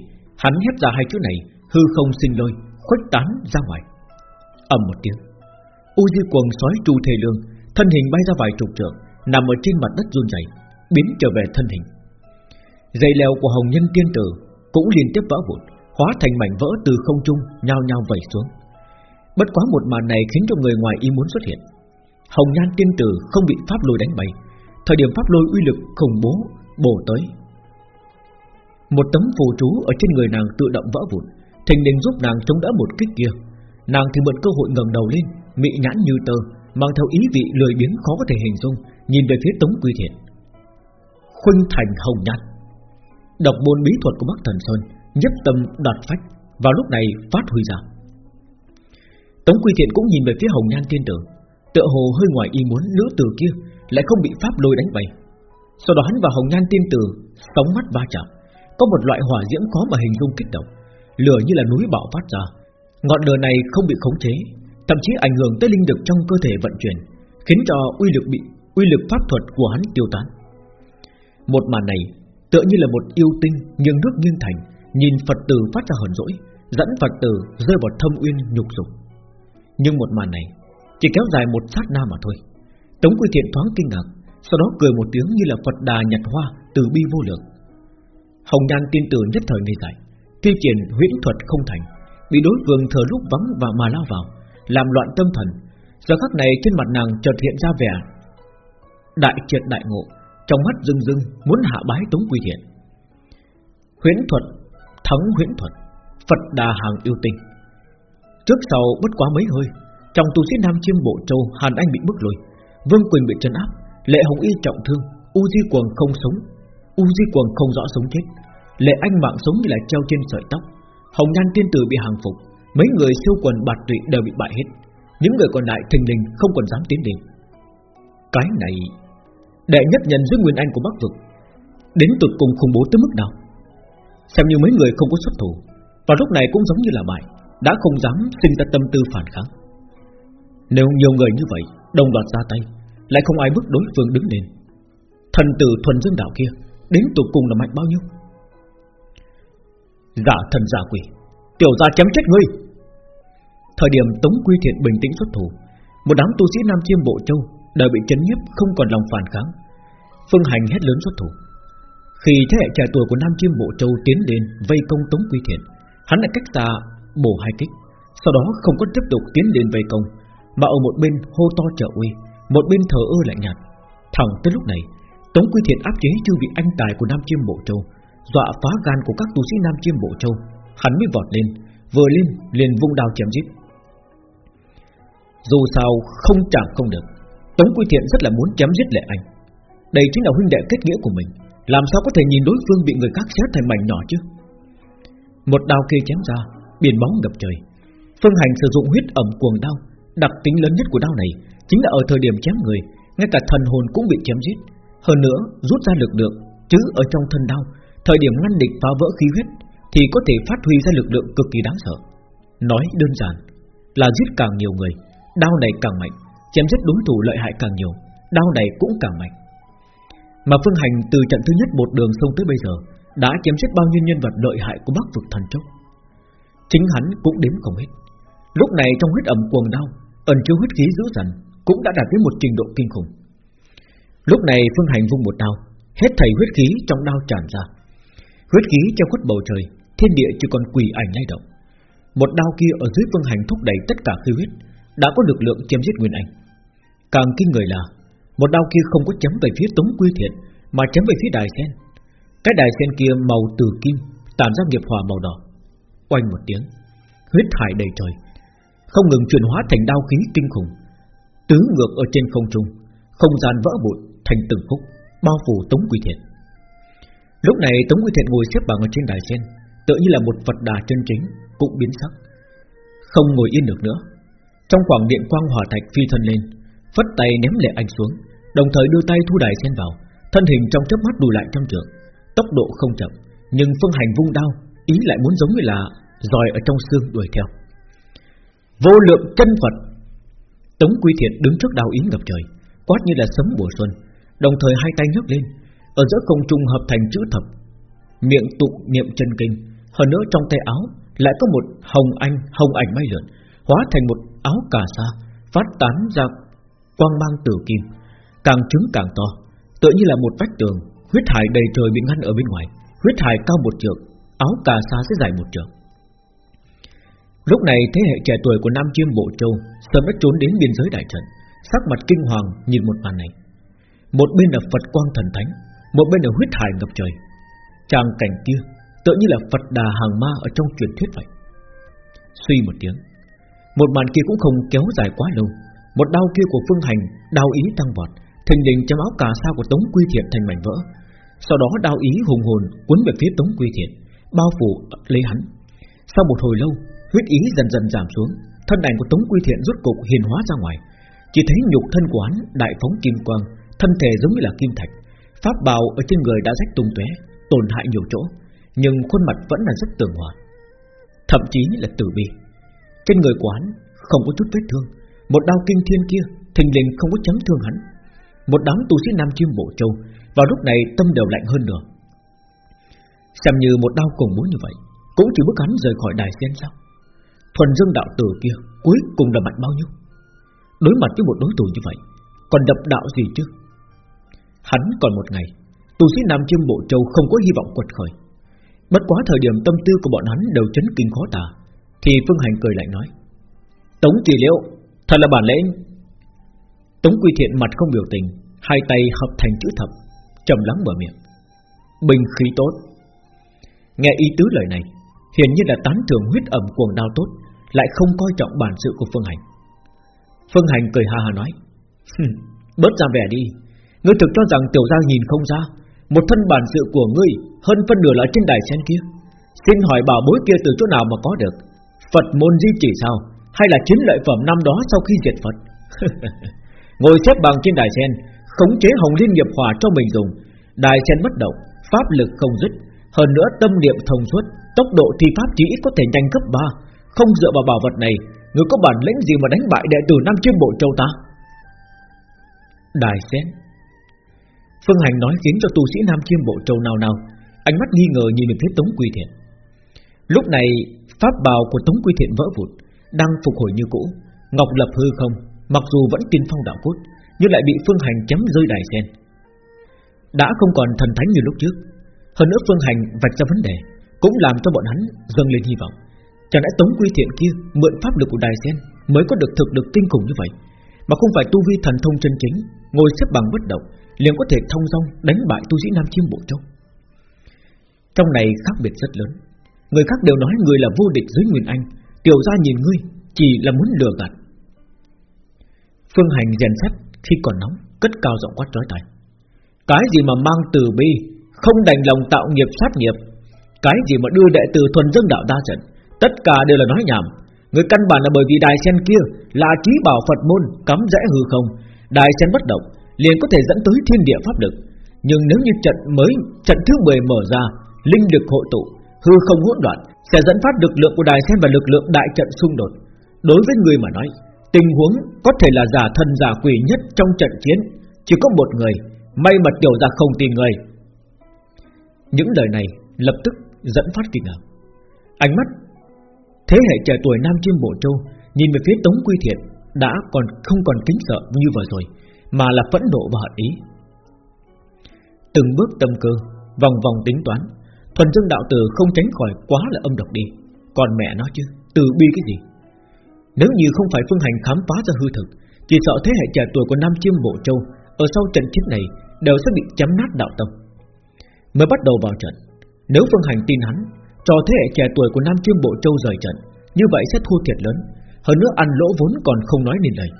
hắn hét ra hai chữ này, hư không sinh lôi, khuếch tán ra ngoài. ầm một tiếng, U Di sói tru thể lương, thân hình bay ra vài chục trượng, nằm ở trên mặt đất run rẩy, biến trở về thân hình. Dây leo của Hồng Nhân Tiên Tử cũng liên tiếp vỡ vụn, hóa thành mảnh vỡ từ không trung nhao nhao vẩy xuống. Bất quá một màn này khiến cho người ngoài ý muốn xuất hiện. Hồng Nhan Tiên Tử không bị pháp lôi đánh bay, thời điểm pháp lôi uy lực khủng bố bổ tới. Một tấm phù chú ở trên người nàng tự động vỡ vụn, thình lình giúp nàng chống đỡ một kích kia. Nàng thì mượn cơ hội ngẩng đầu lên, mị nhãn như tơ, mang theo ý vị lười biếng khó có thể hình dung, nhìn về phía Tống Quy Thiện. Khuynh Thành Hồng Nhan, độc môn bí thuật của Bắc Thần Sơn, nhất tâm đoạt phách, vào lúc này phát huy ra. Tống Quy Thiện cũng nhìn về phía Hồng Nhan tiên tử, tựa hồ hơi ngoài ý muốn nữ tử kia lại không bị pháp lôi đánh bay. Sau đó hắn và Hồng Nhan tiên tử sóng mắt va chạm, có một loại hỏa diễm khó mà hình dung kích động, lửa như là núi bạo phát ra. Ngọn lửa này không bị khống chế, thậm chí ảnh hưởng tới linh lực trong cơ thể vận chuyển, khiến cho uy lực bị uy lực pháp thuật của hắn tiêu tán. Một màn này tựa như là một yêu tinh nghiêng nước nghiêng thành, nhìn Phật tử phát ra hờn dỗi, dẫn Phật tử rơi vào thâm uyên nhục dục. Nhưng một màn này chỉ kéo dài một sát na mà thôi. Tống Quy Thiện thoáng kinh ngạc, sau đó cười một tiếng như là Phật đà nhặt hoa từ bi vô lượng. Hồng Nhan tin tưởng nhất thời ngây dại, thi triển huyễn thuật không thành, bị đối phương thờ lúc vắng và mà lao vào, làm loạn tâm thần. Giờ khắc này trên mặt nàng chợt hiện ra vẻ đại triệt đại ngộ, trong mắt rưng rưng muốn hạ bái Tống Quy Thiện. Huyễn thuật thắng huyễn thuật, Phật đà hàng yêu tinh. Trước sau bất quá mấy hơi, trong tu sĩ Nam Chiêm Bộ Châu Hàn Anh bị bức lùi, Vương Quỳnh bị trấn áp, Lệ Hồng Y trọng thương, U Di Quần không sống, U Di Quần không rõ sống chết, Lệ Anh mạng sống như là treo trên sợi tóc, Hồng Nhan Tiên Tử bị hàng phục, mấy người siêu quần bạt tụy đều bị bại hết, những người còn lại thình lình không còn dám tiến đến. Cái này, đệ nhất nhân dưới nguyên anh của Bắc vực, đến tụt cùng khủng bố tới mức nào? Xem như mấy người không có xuất thủ, và lúc này cũng giống như là bại, đã không dám sinh ra tâm tư phản kháng. Nếu nhiều người như vậy đồng loạt ra tay, lại không ai bước đối phương đứng lên, thần tử thuần dương đạo kia đến tụt cùng là mạnh bao nhiêu? Giả thần giả quỷ, tiểu gia chém chết ngươi. Thời điểm Tống Quy Thiện bình tĩnh xuất thủ, một đám tu sĩ Nam Chiêm Bộ Châu đã bị chấn nhiếp không còn lòng phản kháng. Phương Hành hét lớn xuất thủ. Khi thế hệ trẻ tuổi của Nam Chiêm Bộ Châu tiến đến vây công Tống Quy Thiện, hắn lại cách ta bổ hai kích, sau đó không có tiếp tục tiến đến vây công, mà ở một bên hô to trợ uy, một bên thờ ơ lạnh nhạt. Thẳng tới lúc này, Tống Quy Thiện áp chế chư vị anh tài của Nam Chiêm Bộ Châu, dọa phá gan của các tu sĩ Nam Chiêm Bộ Châu, hắn mới vọt lên, vừa lên liền vung đao chém giết. Dù sao không chạm không được, Tống Quy Thiện rất là muốn chém giết Lệ Anh. Đây chính là huynh đệ kết nghĩa của mình, làm sao có thể nhìn đối phương bị người khác xé thành mảnh nhỏ chứ? Một đao kia chém ra, biển bóng ngập trời. Phương Hành sử dụng huyết ẩm cuồng đao, đặc tính lớn nhất của đao này chính là ở thời điểm chém người, ngay cả thần hồn cũng bị chém giết. Hơn nữa, rút ra lực lượng chứ ở trong thân đao, thời điểm ngăn địch phá vỡ khí huyết thì có thể phát huy ra lực lượng cực kỳ đáng sợ. Nói đơn giản là giết càng nhiều người, đao này càng mạnh, chém giết đối thủ lợi hại càng nhiều, đao này cũng càng mạnh. Mà Phương Hành từ trận thứ nhất một đường sông tới bây giờ đã chém giết bao nhiêu nhân vật lợi hại của Bắc vực thần châu. Chính hắn cũng đếm không hết. Lúc này trong huyết ẩm cuồng đau, ẩn chứa huyết khí dữ dằn cũng đã đạt đến một trình độ kinh khủng. Lúc này Phương Hành vung một đao, hết thảy huyết khí trong đao tràn ra. Huyết khí treo khuất bầu trời, thiên địa chỉ còn quỷ ảnh lay động. Một đao kia ở dưới vương Hành thúc đẩy tất cả khí huyết, đã có lực lượng chém giết Nguyên Anh. Càng kinh người là, một đao kia không có chém về phía Tống Quy Thiện, mà chém về phía Đài Sen. Cái Đài Sen kia màu từ kim, tản ra nghiệp hỏa màu đỏ. Oanh một tiếng, huyết hải đầy trời, không ngừng chuyển hóa thành đao khí kinh khủng, tứ ngược ở trên không trung, không gian vỡ vụn thành từng khúc, bao phủ Tống Quy Thiện. Lúc này Tống Quy Thiện ngồi xếp bằng ở trên đài sen, tựa như là một Phật đà chân chính, cũng biến sắc, không ngồi yên được nữa. Trong khoảng điện quang hỏa thạch phi thân lên, phất tay ném lệ anh xuống, đồng thời đưa tay thu đài sen vào, thân hình trong chớp mắt lùi lại trong trường, tốc độ không chậm, nhưng phương hành vung đao, ý lại muốn giống như là dòi ở trong xương đuổi theo. Vô lượng chân Phật Tống Quy Thiện đứng trước đao ý ngập trời Quát như là sấm mùa xuân Đồng thời hai tay nhấc lên Ở giữa không trung hợp thành chữ thập Miệng tụng niệm chân kinh hơn nữa trong tay áo Lại có một hồng anh hồng ảnh bay lượn Hóa thành một áo cà sa Phát tán ra quang mang tử kim Càng trứng càng to Tựa như là một vách tường Huyết hải đầy trời bị ngăn ở bên ngoài Huyết hải cao một trượng Áo cà sa sẽ dài một trượng Lúc này thế hệ trẻ tuổi của Nam Chiêm Bộ Châu sớm đã trốn đến biên giới đại trận, sắc mặt kinh hoàng nhìn một màn này. Một bên là Phật quang thần thánh, một bên là huyết hải ngập trời. Tràng cảnh kia tựa như là Phật đà hàng ma ở trong truyền thuyết vậy. Suy một tiếng, một màn kia cũng không kéo dài quá lâu, Một đau kia của Phương Hành đau ý tăng vọt Thình lình chấm áo cà sa của Tống Quy Thiện thành mảnh vỡ. Sau đó đau ý hùng hồn Cuốn về phía Tống Quy Thiện Bao phủ lấy hắn. Sau một hồi lâu Huyết ý dần dần giảm xuống Thân ảnh của Tống Quy Thiện rút cục hiền hóa ra ngoài. Chỉ thấy nhục thân của hắn đại phóng kim quang Thân thể giống như là kim thạch. Pháp bào ở trên người đã rách tung tóe Tổn hại nhiều chỗ. Nhưng khuôn mặt vẫn là rất tường hòa. Thậm chí là tử bi Trên người của hắn không có chút vết thương. Một đao kinh thiên kia, Thình lình không có chấm thương hắn. Một đám tu sĩ Nam Chiêm Bộ Châu, Vào lúc này tâm đều lạnh hơn nữa Xem như một đao cùng muốn như vậy, Cũng chỉ bước hắn rời khỏi đài sen sao? Thuần dương đạo tử kia Cuối cùng là mạnh bao nhiêu? Đối mặt với một đối thủ như vậy, Còn đập đạo gì chứ? Hắn còn một ngày, Tu sĩ Nam Chiêm Bộ Châu không có hy vọng quật khởi. Bất quá thời điểm tâm tư của bọn hắn đều chấn kinh khó tả, Thì Phương Hành cười lại nói, Tống kỳ Liễu, Thật là bản lĩnh. Tống Quy Thiện mặt không biểu tình, Hai tay hợp thành chữ thập, trầm lắng mở miệng, Bình khí tốt. Nghe ý tứ lời này, Hiển nhiên là tán thưởng huyết ẩm cuồng đao tốt, Lại không coi trọng bản sự của Phương Hành. Phương Hành cười ha ha nói Bớt ra vẻ đi, Ngươi thực cho rằng tiểu gia nhìn không ra một thân bản sự của ngươi, Hơn phân nửa là trên đài sen kia. Xin hỏi bảo bối kia từ chỗ nào mà có được? Phật môn di chỉ sao? Hay là chiến lợi phẩm năm đó sau khi diệt Phật? Ngồi xếp bằng trên đài sen Khống chế hồng liên nghiệp hòa cho mình dùng. Đài sen bất động, Pháp lực không dứt. Hơn nữa tâm niệm thông suốt, Tốc độ thi pháp chỉ ít có thể nhanh gấp 3 Không dựa vào bảo vật này, Người có bản lĩnh gì mà đánh bại đệ tử Nam Chiêm Bộ Châu ta? Đài sen Phương Hành nói khiến cho tu sĩ Nam Chiêm Bộ Châu nào nào Ánh mắt nghi ngờ nhìn về phía Tống Quy Thiện. Lúc này, Pháp bào của Tống Quy Thiện vỡ vụn, Đang phục hồi như cũ. Ngọc lập hư không, Mặc dù vẫn tiên phong đạo cốt, Nhưng lại bị Phương Hành chấm rơi đài sen. Đã không còn thần thánh như lúc trước. Hơn nữa Phương Hành vạch ra vấn đề, Cũng làm cho bọn hắn dâng lên hy vọng. Chẳng lẽ Tống Quy Thiện kia Mượn pháp lực của đài sen Mới có được thực lực kinh khủng như vậy? Mà không phải tu vi thần thông chân chính, Ngồi xếp bằng bất động liền có thể thông dong đánh bại tu sĩ Nam Chiêm Bộ Châu. Trong này khác biệt rất lớn. Người khác đều nói người là vô địch dưới Nguyên Anh, tiểu gia nhìn ngươi chỉ là muốn lừa gạt. Phương Hành rèn sắt khi còn nóng, cất cao giọng quát trói tai. Cái gì mà mang từ bi, không đành lòng tạo nghiệp sát nghiệp, cái gì mà đưa đệ tử thuần dân đạo đa trận, tất cả đều là nói nhảm. Người căn bản là bởi vì đài sen kia là trí bảo Phật môn cắm rẽ hư không, đài sen bất động, liền có thể dẫn tới thiên địa pháp lực. Nhưng nếu như trận mới trận thứ 10 mở ra, linh lực hội tụ, hư không hỗn loạn, sẽ dẫn phát lực lượng của đài sen và lực lượng đại trận xung đột. Đối với người mà nói, tình huống có thể là giả thân giả quỷ nhất trong trận chiến, chỉ có một người, may mà tiểu gia không tìm người. Những lời này lập tức dẫn phát kinh ngạc. Ánh mắt thế hệ trẻ tuổi Nam Chiêm Bộ Châu nhìn về phía Tống Quy Thiện đã còn không còn kính sợ như vừa rồi, mà là phẫn nộ và hận ý. Từng bước tâm cơ, vòng vòng tính toán, thuần dương đạo tử không tránh khỏi quá là âm độc đi. Còn mẹ nó chứ, từ bi cái gì? Nếu như không phải phương hành khám phá ra hư thực, chỉ sợ thế hệ trẻ tuổi của Nam Chiêm Bộ Châu ở sau trận chiến này đều sẽ bị chấm nát đạo tâm. Mới bắt đầu vào trận, nếu phương hành tin hắn, cho thế hệ trẻ tuổi của Nam Chiêm Bộ Châu rời trận, như vậy sẽ thua thiệt lớn, hơn nữa ăn lỗ vốn còn không nói nên lời.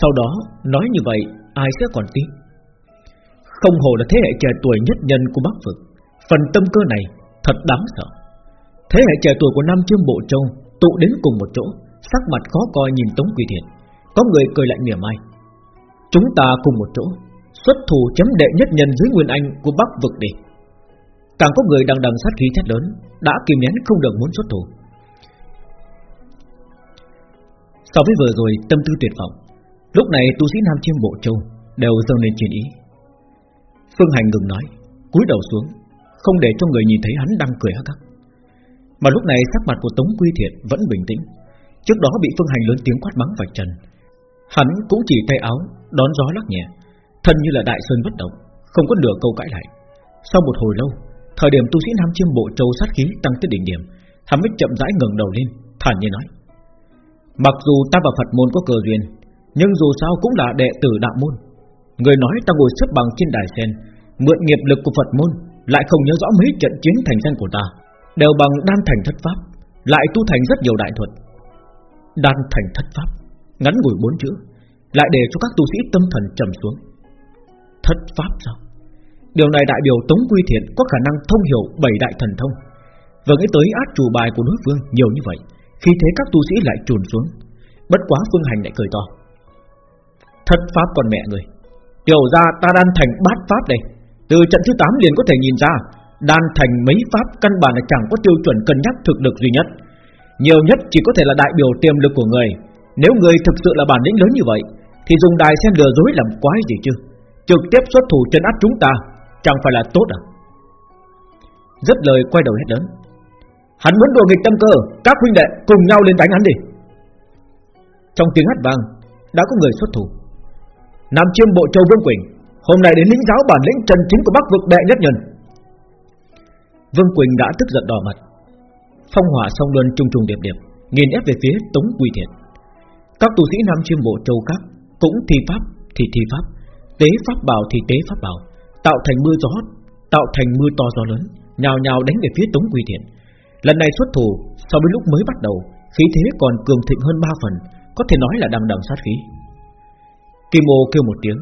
Sau đó nói như vậy ai sẽ còn tin? Không hồ là thế hệ trẻ tuổi nhất nhân của Bắc Vực. Phần tâm cơ này thật đáng sợ. Thế hệ trẻ tuổi của Nam Chiêm Bộ Châu Tụ đến cùng một chỗ, Sắc mặt khó coi nhìn Tống Quỳ Thiện. Có người cười lạnh mỉa mai. Chúng ta cùng một chỗ, Xuất thủ chấm đệ nhất nhân dưới Nguyên Anh của Bắc Vực đi. Càng có người đang đằng sát khí thét lớn, Đã kìm nén không được muốn xuất thủ. So với vừa rồi, tâm tư tuyệt vọng. Lúc này tu sĩ Nam Chiêm Bộ Châu Đều dâng lên chiến ý. Phương Hành ngừng nói, cúi đầu xuống, Không để cho người nhìn thấy hắn đang cười hắc hắc. Mà lúc này sắc mặt của Tống Quy Thiệt Vẫn bình tĩnh. Trước đó bị Phương Hành lớn tiếng quát mắng vạch trần Hắn cũng chỉ tay áo, Đón gió lắc nhẹ, Thân như là đại sơn bất động, Không có nửa câu cãi lại. Sau một hồi lâu, Thời điểm tu sĩ Nam Chiêm Bộ Châu sát khí tăng tới đỉnh điểm, Hắn mới chậm rãi ngẩng đầu lên, Thản nhiên nói, Mặc dù ta và Phật môn có cờ duyên nhưng dù sao cũng là đệ tử đạo môn. Người nói ta ngồi xếp bằng trên đài sen, Mượn nghiệp lực của Phật môn, Lại không nhớ rõ mấy trận chiến thành danh của ta, Đều bằng đan thành thất pháp, Lại tu thành rất nhiều đại thuật. Đan thành thất pháp, Ngắn ngủi bốn chữ, Lại để cho các tu sĩ tâm thần trầm xuống. Thất pháp sao? Điều này đại biểu Tống Quy Thiện Có khả năng thông hiểu bảy đại thần thông. Vừa nghĩ tới át chủ bài của đối phương nhiều như vậy, Khi thế các tu sĩ lại trùn xuống. Bất quá Phương Hành lại cười to. Thất pháp còn mẹ người. Tiểu ra ta đan thành bát pháp đây. Từ trận thứ 8 liền có thể nhìn ra, Đan thành mấy pháp căn bản là chẳng có tiêu chuẩn cân nhắc thực lực duy nhất. Nhiều nhất chỉ có thể là đại biểu tiềm lực của người. Nếu người thực sự là bản lĩnh lớn như vậy, Thì dùng đài xem lừa dối làm quái gì chứ? Trực tiếp xuất thủ chân áp chúng ta, Chẳng phải là tốt à? Rất lời quay đầu hết lớn. Hắn muốn đùa nghịch tâm cơ, Các huynh đệ cùng nhau lên đánh hắn đi. Trong tiếng hát vang, Đã có người xuất thủ. Nam chiêm bộ châu Vương Quỳnh, Hôm nay đến lĩnh giáo bản lĩnh trần chính của Bắc vực đệ nhất nhân. Vương Quỳnh đã tức giận đỏ mặt. Phong hỏa song luân trung trùng điệp điệp, Nghiền ép về phía Tống Quy Thiện Các tu sĩ Nam chiêm bộ châu Các Cũng thi pháp, thì thi pháp, Tế pháp bảo thì tế pháp bảo, Tạo thành mưa gió, Tạo thành mưa to gió lớn, Nhào nhào đánh về phía Tống Quy Thiện Lần này xuất thủ, so với lúc mới bắt đầu, Khí thế còn cường thịnh hơn 3 phần, Có thể nói là đằng đằng sát khí. Kim ô kêu một tiếng,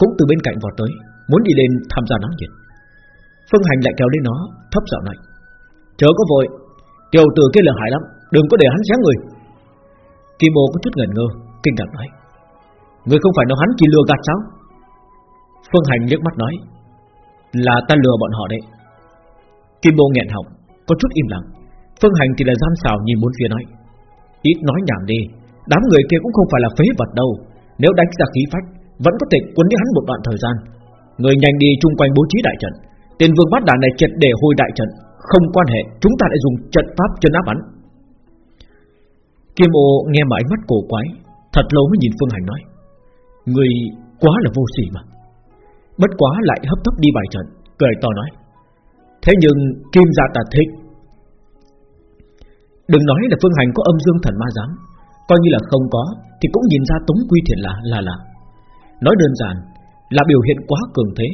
Cũng từ bên cạnh vọt tới, Muốn đi lên tham gia náo nhiệt. Phương Hành lại kéo lên nó, thấp giọng nói, Chớ có vội, Tiểu tử kia là hại lắm, Đừng có để hắn xé người. Kim ô có chút ngẩn ngơ, Kinh ngạc nói, Người không phải nói hắn chỉ lừa gạt sao? Phương Hành liếc mắt nói, Là ta lừa bọn họ đấy. Kim ô nghẹn họng, Có chút im lặng. Phương Hành thì là gian xào nhìn bốn phía nói, Ít nói nhảm đi, Đám người kia cũng không phải là phế vật đâu nếu đánh ra khí phách, Vẫn có thể cuốn đi hắn một đoạn thời gian. Người nhanh đi chung quanh bố trí đại trận. Tiền vương bát đàn này triệt để hồi đại trận. Không quan hệ, chúng ta lại dùng trận pháp chân áp hắn Kim ô nghe mà ánh mắt cổ quái, Thật lâu mới nhìn Phương Hành nói, Người quá là vô sỉ mà. Bất quá lại hấp tấp đi bài trận, Cười to nói, Thế nhưng Kim gia ta thích. Đừng nói là Phương Hành có âm dương thần ma giám Coi như là không có, Thì cũng nhìn ra Tống Quy Thiện là là là. Nói đơn giản, là biểu hiện quá cường thế,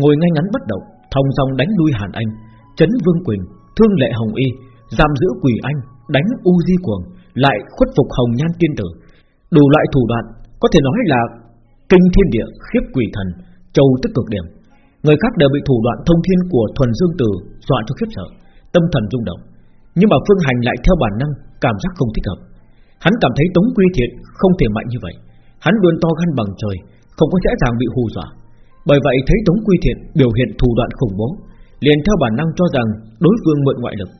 Ngồi ngay ngắn bất động, Thong dong đánh đuôi Hàn Anh, Chấn Vương Quỳnh, Thương Lệ Hồng Y, Giam giữ Quỷ Anh, Đánh U Di Cuồng, Lại khuất phục Hồng Nhan Tiên Tử. Đủ loại thủ đoạn, Có thể nói là Kinh thiên địa khiếp quỷ thần Châu tức cực điểm. Người khác đều bị thủ đoạn thông thiên của thuần dương tử Dọa cho khiếp sợ, Tâm thần rung động. Nhưng mà Phương Hành lại theo bản năng, Cảm giác không thích hợp. Hắn cảm thấy Tống Quy Thiện không thể mạnh như vậy. Hắn luôn to gan bằng trời, Không có dễ dàng bị hù dọa. Bởi vậy thấy Tống Quy Thiện biểu hiện thủ đoạn khủng bố, Liền theo bản năng cho rằng Đối phương mượn ngoại lực.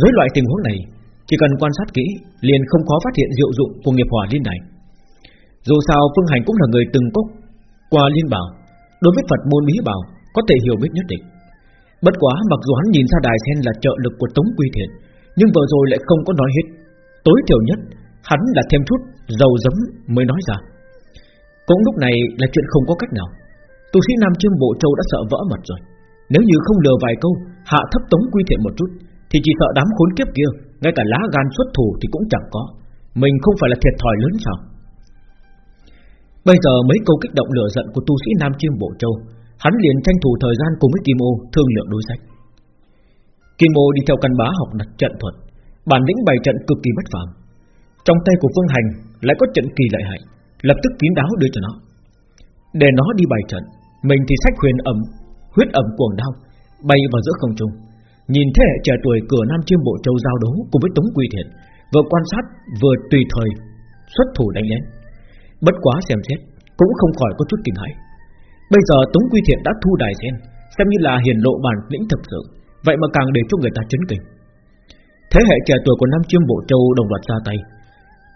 Dưới loại tình huống này, Chỉ cần quan sát kỹ, Liền không khó phát hiện diệu dụng của nghiệp hỏa liên này. Dù sao Phương Hành cũng là người từng cốc Qua liên bảo Đối với Phật môn bí bảo Có thể hiểu biết nhất định. Bất quá mặc dù hắn nhìn ra đài sen là trợ lực của Tống Quy Thiện, Nhưng vừa rồi lại không có nói hết. Tối thiểu nhất Hắn là thêm chút dầu giấm mới nói ra. Cũng lúc này là chuyện không có cách nào. Tu sĩ Nam Trương Bộ Châu đã sợ vỡ mặt rồi. Nếu như không lừa vài câu, Hạ thấp tống quy thiện một chút, Thì chỉ sợ đám khốn kiếp kia, Ngay cả lá gan xuất thủ thì cũng chẳng có. Mình không phải là thiệt thòi lớn sao? Bây giờ mấy câu kích động lửa giận của tu sĩ Nam Chiêm Bộ Châu, Hắn liền tranh thủ thời gian cùng với Kim Ô thương lượng đối sách. Kim Ô đi theo căn bá học đặt trận thuật, Bản lĩnh bày trận cực kỳ bất phàm. Trong tay của Phương Hành lại có trận kỳ lợi hại Lập tức kín đáo đưa cho nó. Để nó đi bày trận, Mình thì sách huyền ẩm, Huyết ẩm cuồng đau, Bay vào giữa không trung. Nhìn thế hệ trẻ tuổi cửa Nam Chiêm Bộ Châu giao đấu Cùng với Tống Quy Thiện, Vừa quan sát, vừa tùy thời Xuất thủ đánh lén. Bất quá xem xét, Cũng không khỏi có chút kinh hãi. Bây giờ Tống Quy Thiện đã thu đài sen, Xem như là hiển lộ bản lĩnh thực sự, Vậy mà càng để cho người ta chấn kinh. Thế hệ trẻ tuổi của Nam Chiêm Bộ Châu đồng loạt ra tay.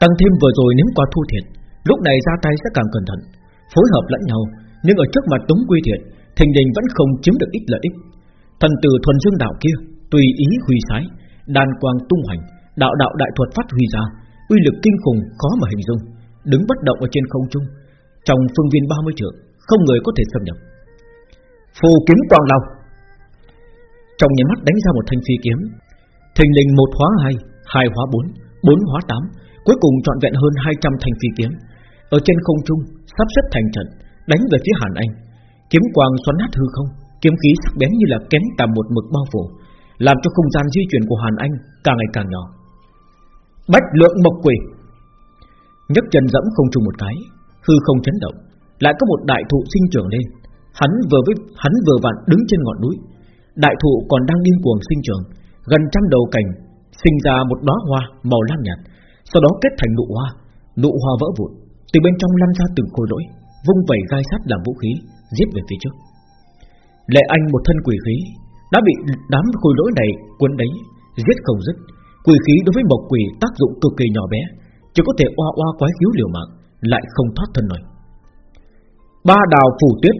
Tăng thêm vừa rồi nếm qua thu thiệt Lúc này ra tay sẽ càng cẩn thận. Phối hợp lẫn nhau Nhưng ở trước mặt Tống Quy Thiệt Thình đình vẫn không chiếm được ít lợi ích. Thần tử thuần dương đạo kia Tùy ý huy sái Đàn quang tung hoành Đạo đạo đại thuật phát huy ra Uy lực kinh khủng khó mà hình dung Đứng bất động ở trên không trung Trong phương viên 30 trượng Không người có thể xâm nhập. Phù kiếm quang lòng Trong nhà mắt đánh ra một thanh phi kiếm Thình đình một hóa hai, hai hóa bốn, bốn hóa tám, cuối cùng trọn vẹn hơn 200 thanh phi kiếm. Ở trên không trung sắp xếp thành trận, đánh về phía Hàn Anh. Kiếm quang xoắn nát hư không, kiếm khí sắc bén như là kén tầm một mực bao phủ, làm cho không gian di chuyển của Hàn Anh càng ngày càng nhỏ. Bách lượng mộc quỷ, nhấc chân dẫm không trung một cái, Hư không chấn động Lại có một đại thụ sinh trưởng lên Hắn vừa với hắn vừa vặn đứng trên ngọn núi Đại thụ còn đang điên cuồng sinh trưởng Gần trăm đầu cành Sinh ra một đóa hoa màu lam nhạt sau đó kết thành nụ hoa. Nụ hoa vỡ vụn. Từ bên trong lăn ra từng khối lỗi, Vung vẩy gai sắt làm vũ khí, Giết về phía trước. Lệ Anh, một thân quỷ khí, Đã bị đám khối lỗi này cuốn đấy Giết không dứt. Quỷ khí đối với một quỷ tác dụng cực kỳ nhỏ bé, Chỉ có thể oa oa quái khiếu liều mạng, Lại không thoát thân nổi. Ba đào phủ tuyết.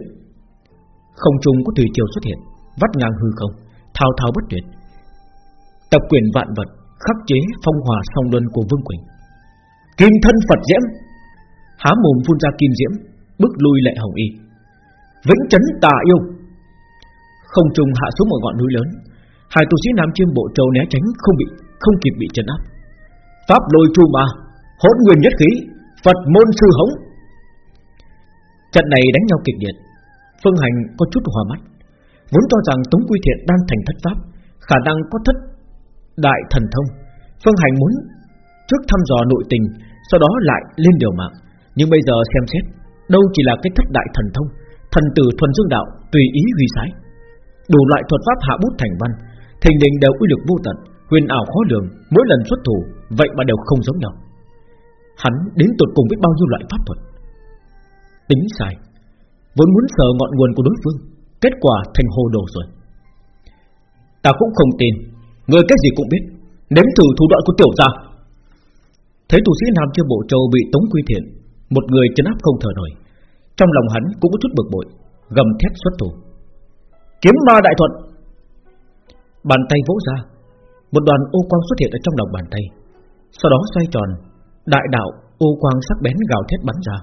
Không trung có thủy triều xuất hiện, Vắt ngang hư không, Thao thao bất tuyệt. Tập quyền vạn vật. Khắc chế phong hòa song luân của Vương Quỳnh. Kim thân Phật diễm, Há mồm phun ra kim diễm, bước lui lệ hồng y. Vĩnh chấn tà yêu, Không trùng hạ xuống một ngọn núi lớn. Hai tu sĩ nam chiêm bộ châu né tránh, Không bị, không kịp bị trấn áp. Pháp lôi chu ma, Hỗn nguyên nhất khí, Phật môn sư hống. Trận này đánh nhau kịch liệt, Phương Hành có chút hòa mắt, Vốn cho rằng Tống Quy Thiện đang thành thất pháp, Khả năng có thất đại thần thông. Phương Hành muốn trước thăm dò nội tình, Sau đó lại lên điều mạng. Nhưng bây giờ xem xét, Đâu chỉ là cái thất đại thần thông, Thần tử thuần dương đạo tùy ý huy sái. Đủ loại thuật pháp hạ bút thành văn, Thình lình đều uy lực vô tận, Huyền ảo khó lường, Mỗi lần xuất thủ, Vậy mà đều không giống nhau. Hắn đến tột cùng biết bao nhiêu loại pháp thuật? Tính sai, Vốn muốn sờ ngọn nguồn của đối phương, Kết quả thành hồ đồ rồi. Ta cũng không tin Người cái gì cũng biết. Nếm thử thủ đoạn của tiểu gia. Thấy tu sĩ Nam chưa Bộ Châu bị Tống Quy Thiện, Một người chân áp không thở nổi. Trong lòng hắn cũng có chút bực bội, Gầm thét xuất thủ. Kiếm ma đại thuật Bàn tay vỗ ra, Một đoàn ô quang xuất hiện ở trong lòng bàn tay. Sau đó xoay tròn, Đại đạo ô quang sắc bén gào thét bắn ra.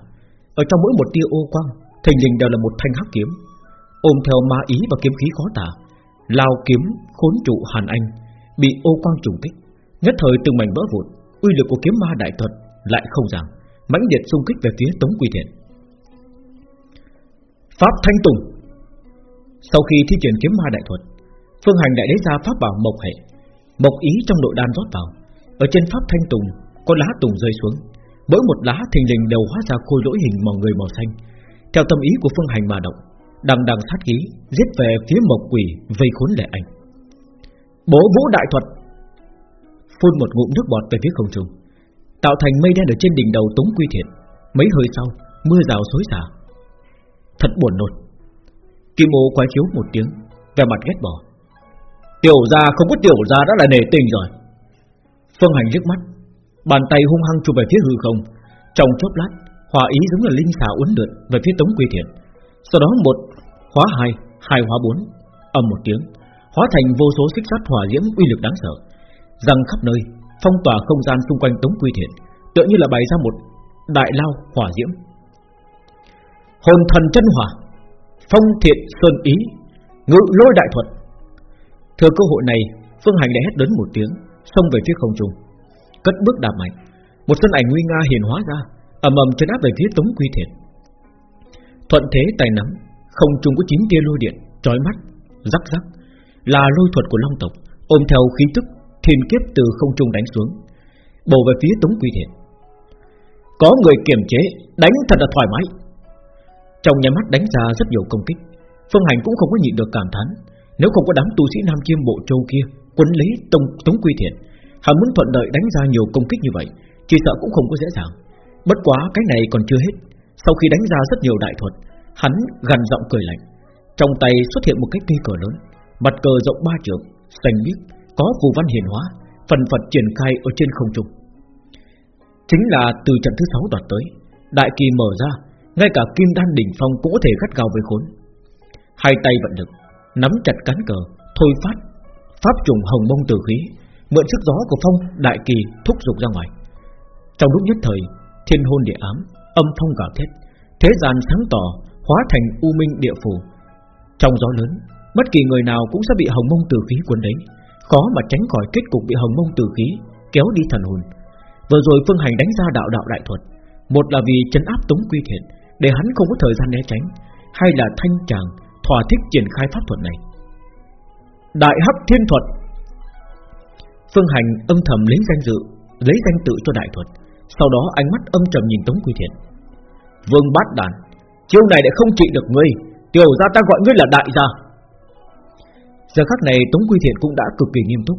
Ở trong mỗi một tia ô quang Thành hình đều là một thanh hắc kiếm, Ôm theo ma ý và kiếm khí khó tả. Lao kiếm khốn trụ Hàn Anh. Bị ô quang trùng kích. Nhất thời từng mảnh vỡ vụn, Uy lực của kiếm ma đại thuật lại không giảm, mãnh liệt xung kích về phía Tống Quy Thiện Pháp Thanh Tùng. Sau khi thi triển kiếm ma đại thuật, Phương Hành đại lấy ra pháp bảo mộc hệ, Mộc ý trong nội đan rót vào. Ở trên pháp Thanh Tùng, Có lá tùng rơi xuống. Mỗi một lá thình lình đều hóa ra khôi lỗi hình màu người màu xanh. Theo tâm ý của Phương Hành mà động, Đằng đằng sát khí Giết về phía mộc quỷ vây khốn lệ anh Bố vũ đại thuật. Phun một ngụm nước bọt về phía không trung, Tạo thành mây đen ở trên đỉnh đầu Tống Quy Thiện. Mấy hơi sau, Mưa rào xối xả. Thật buồn nôn. Kim ô quái chiếu một tiếng Về mặt ghét bỏ. Tiểu gia không có tiểu gia đã là nề tình rồi. Phương Hành liếc mắt, Bàn tay hung hăng chụp về phía hư không. Trong chốc lát Hòa ý giống là linh xà uốn lượn về phía Tống Quy Thiện. Sau đó một, Hóa hai Hai hóa bốn, Âm một tiếng. Hóa thành vô số xích sắt hỏa diễm uy lực đáng sợ. Rằng khắp nơi Phong tỏa không gian xung quanh Tống Quy Thiện Tựa như là bày ra một đại lao hỏa diễm. Hồn thần chân hỏa Phong thiện sơn ý Ngự lôi đại thuật. Thừa cơ hội này Phương Hành đã hét lớn một tiếng Xông về phía không trung. Cất bước đạp mạnh Một thân ảnh nguy nga hiển hóa ra ầm ầm chấn áp về phía Tống Quy Thiện. Thuận thế tay nắm Không trung có chín tia lôi điện chói mắt, rắc rắc. Là lôi thuật của Long tộc, Ôm theo khí tức thiên kiếp từ không trung đánh xuống, Bổ về phía Tống Quy Thiện. Có người kiềm chế, Đánh thật là thoải mái. Trong nhà mắt đánh ra rất nhiều công kích, Phương Hành cũng không có nhịn được cảm thán, Nếu không có đám tu sĩ Nam Chiêm Bộ Châu kia Quấn lấy Tông, Tống Quy Thiện, Hắn muốn thuận lợi đánh ra nhiều công kích như vậy, Chỉ sợ cũng không có dễ dàng. Bất quá cái này còn chưa hết, Sau khi đánh ra rất nhiều đại thuật, Hắn gần giọng cười lạnh, Trong tay xuất hiện một cái cây cờ lớn. Mặt cờ rộng ba trượng Xanh biếc có phù văn hiển hóa, phần phật triển khai ở trên không trung. Chính là từ trận thứ sáu đoạt tới, đại kỳ mở ra, ngay cả kim đan đỉnh phong cũng có thể gắt gao với khốn. Hai tay vận lực, nắm chặt cán cờ, thôi phát, pháp trùng hồng mông tử khí, mượn sức gió của phong đại kỳ thúc dục ra ngoài. Trong lúc nhất thời, thiên hôn địa ám, âm phong gào thét, thế gian sáng tỏ, hóa thành u minh địa phủ. Trong gió lớn, bất kỳ người nào cũng sẽ bị hồng mông tử khí cuốn đấy, khó mà tránh khỏi kết cục bị hồng mông tử khí kéo đi thần hồn. Vừa rồi Phương Hành đánh ra đạo đạo đại thuật, một là vì chấn áp Tống Quy Thiện, để hắn không có thời gian né tránh, hay là thanh chàng thỏa thích triển khai pháp thuật này. Đại hấp thiên thuật. Phương Hành âm thầm lấy danh dự, lấy danh tự cho đại thuật, sau đó ánh mắt âm trầm nhìn Tống Quy Thiện. Vương bát đàn Chiêu này đã không trị được ngươi Tiểu gia ta gọi ngươi là đại gia Giờ khắc này Tống Quy Thiện cũng đã cực kỳ nghiêm túc,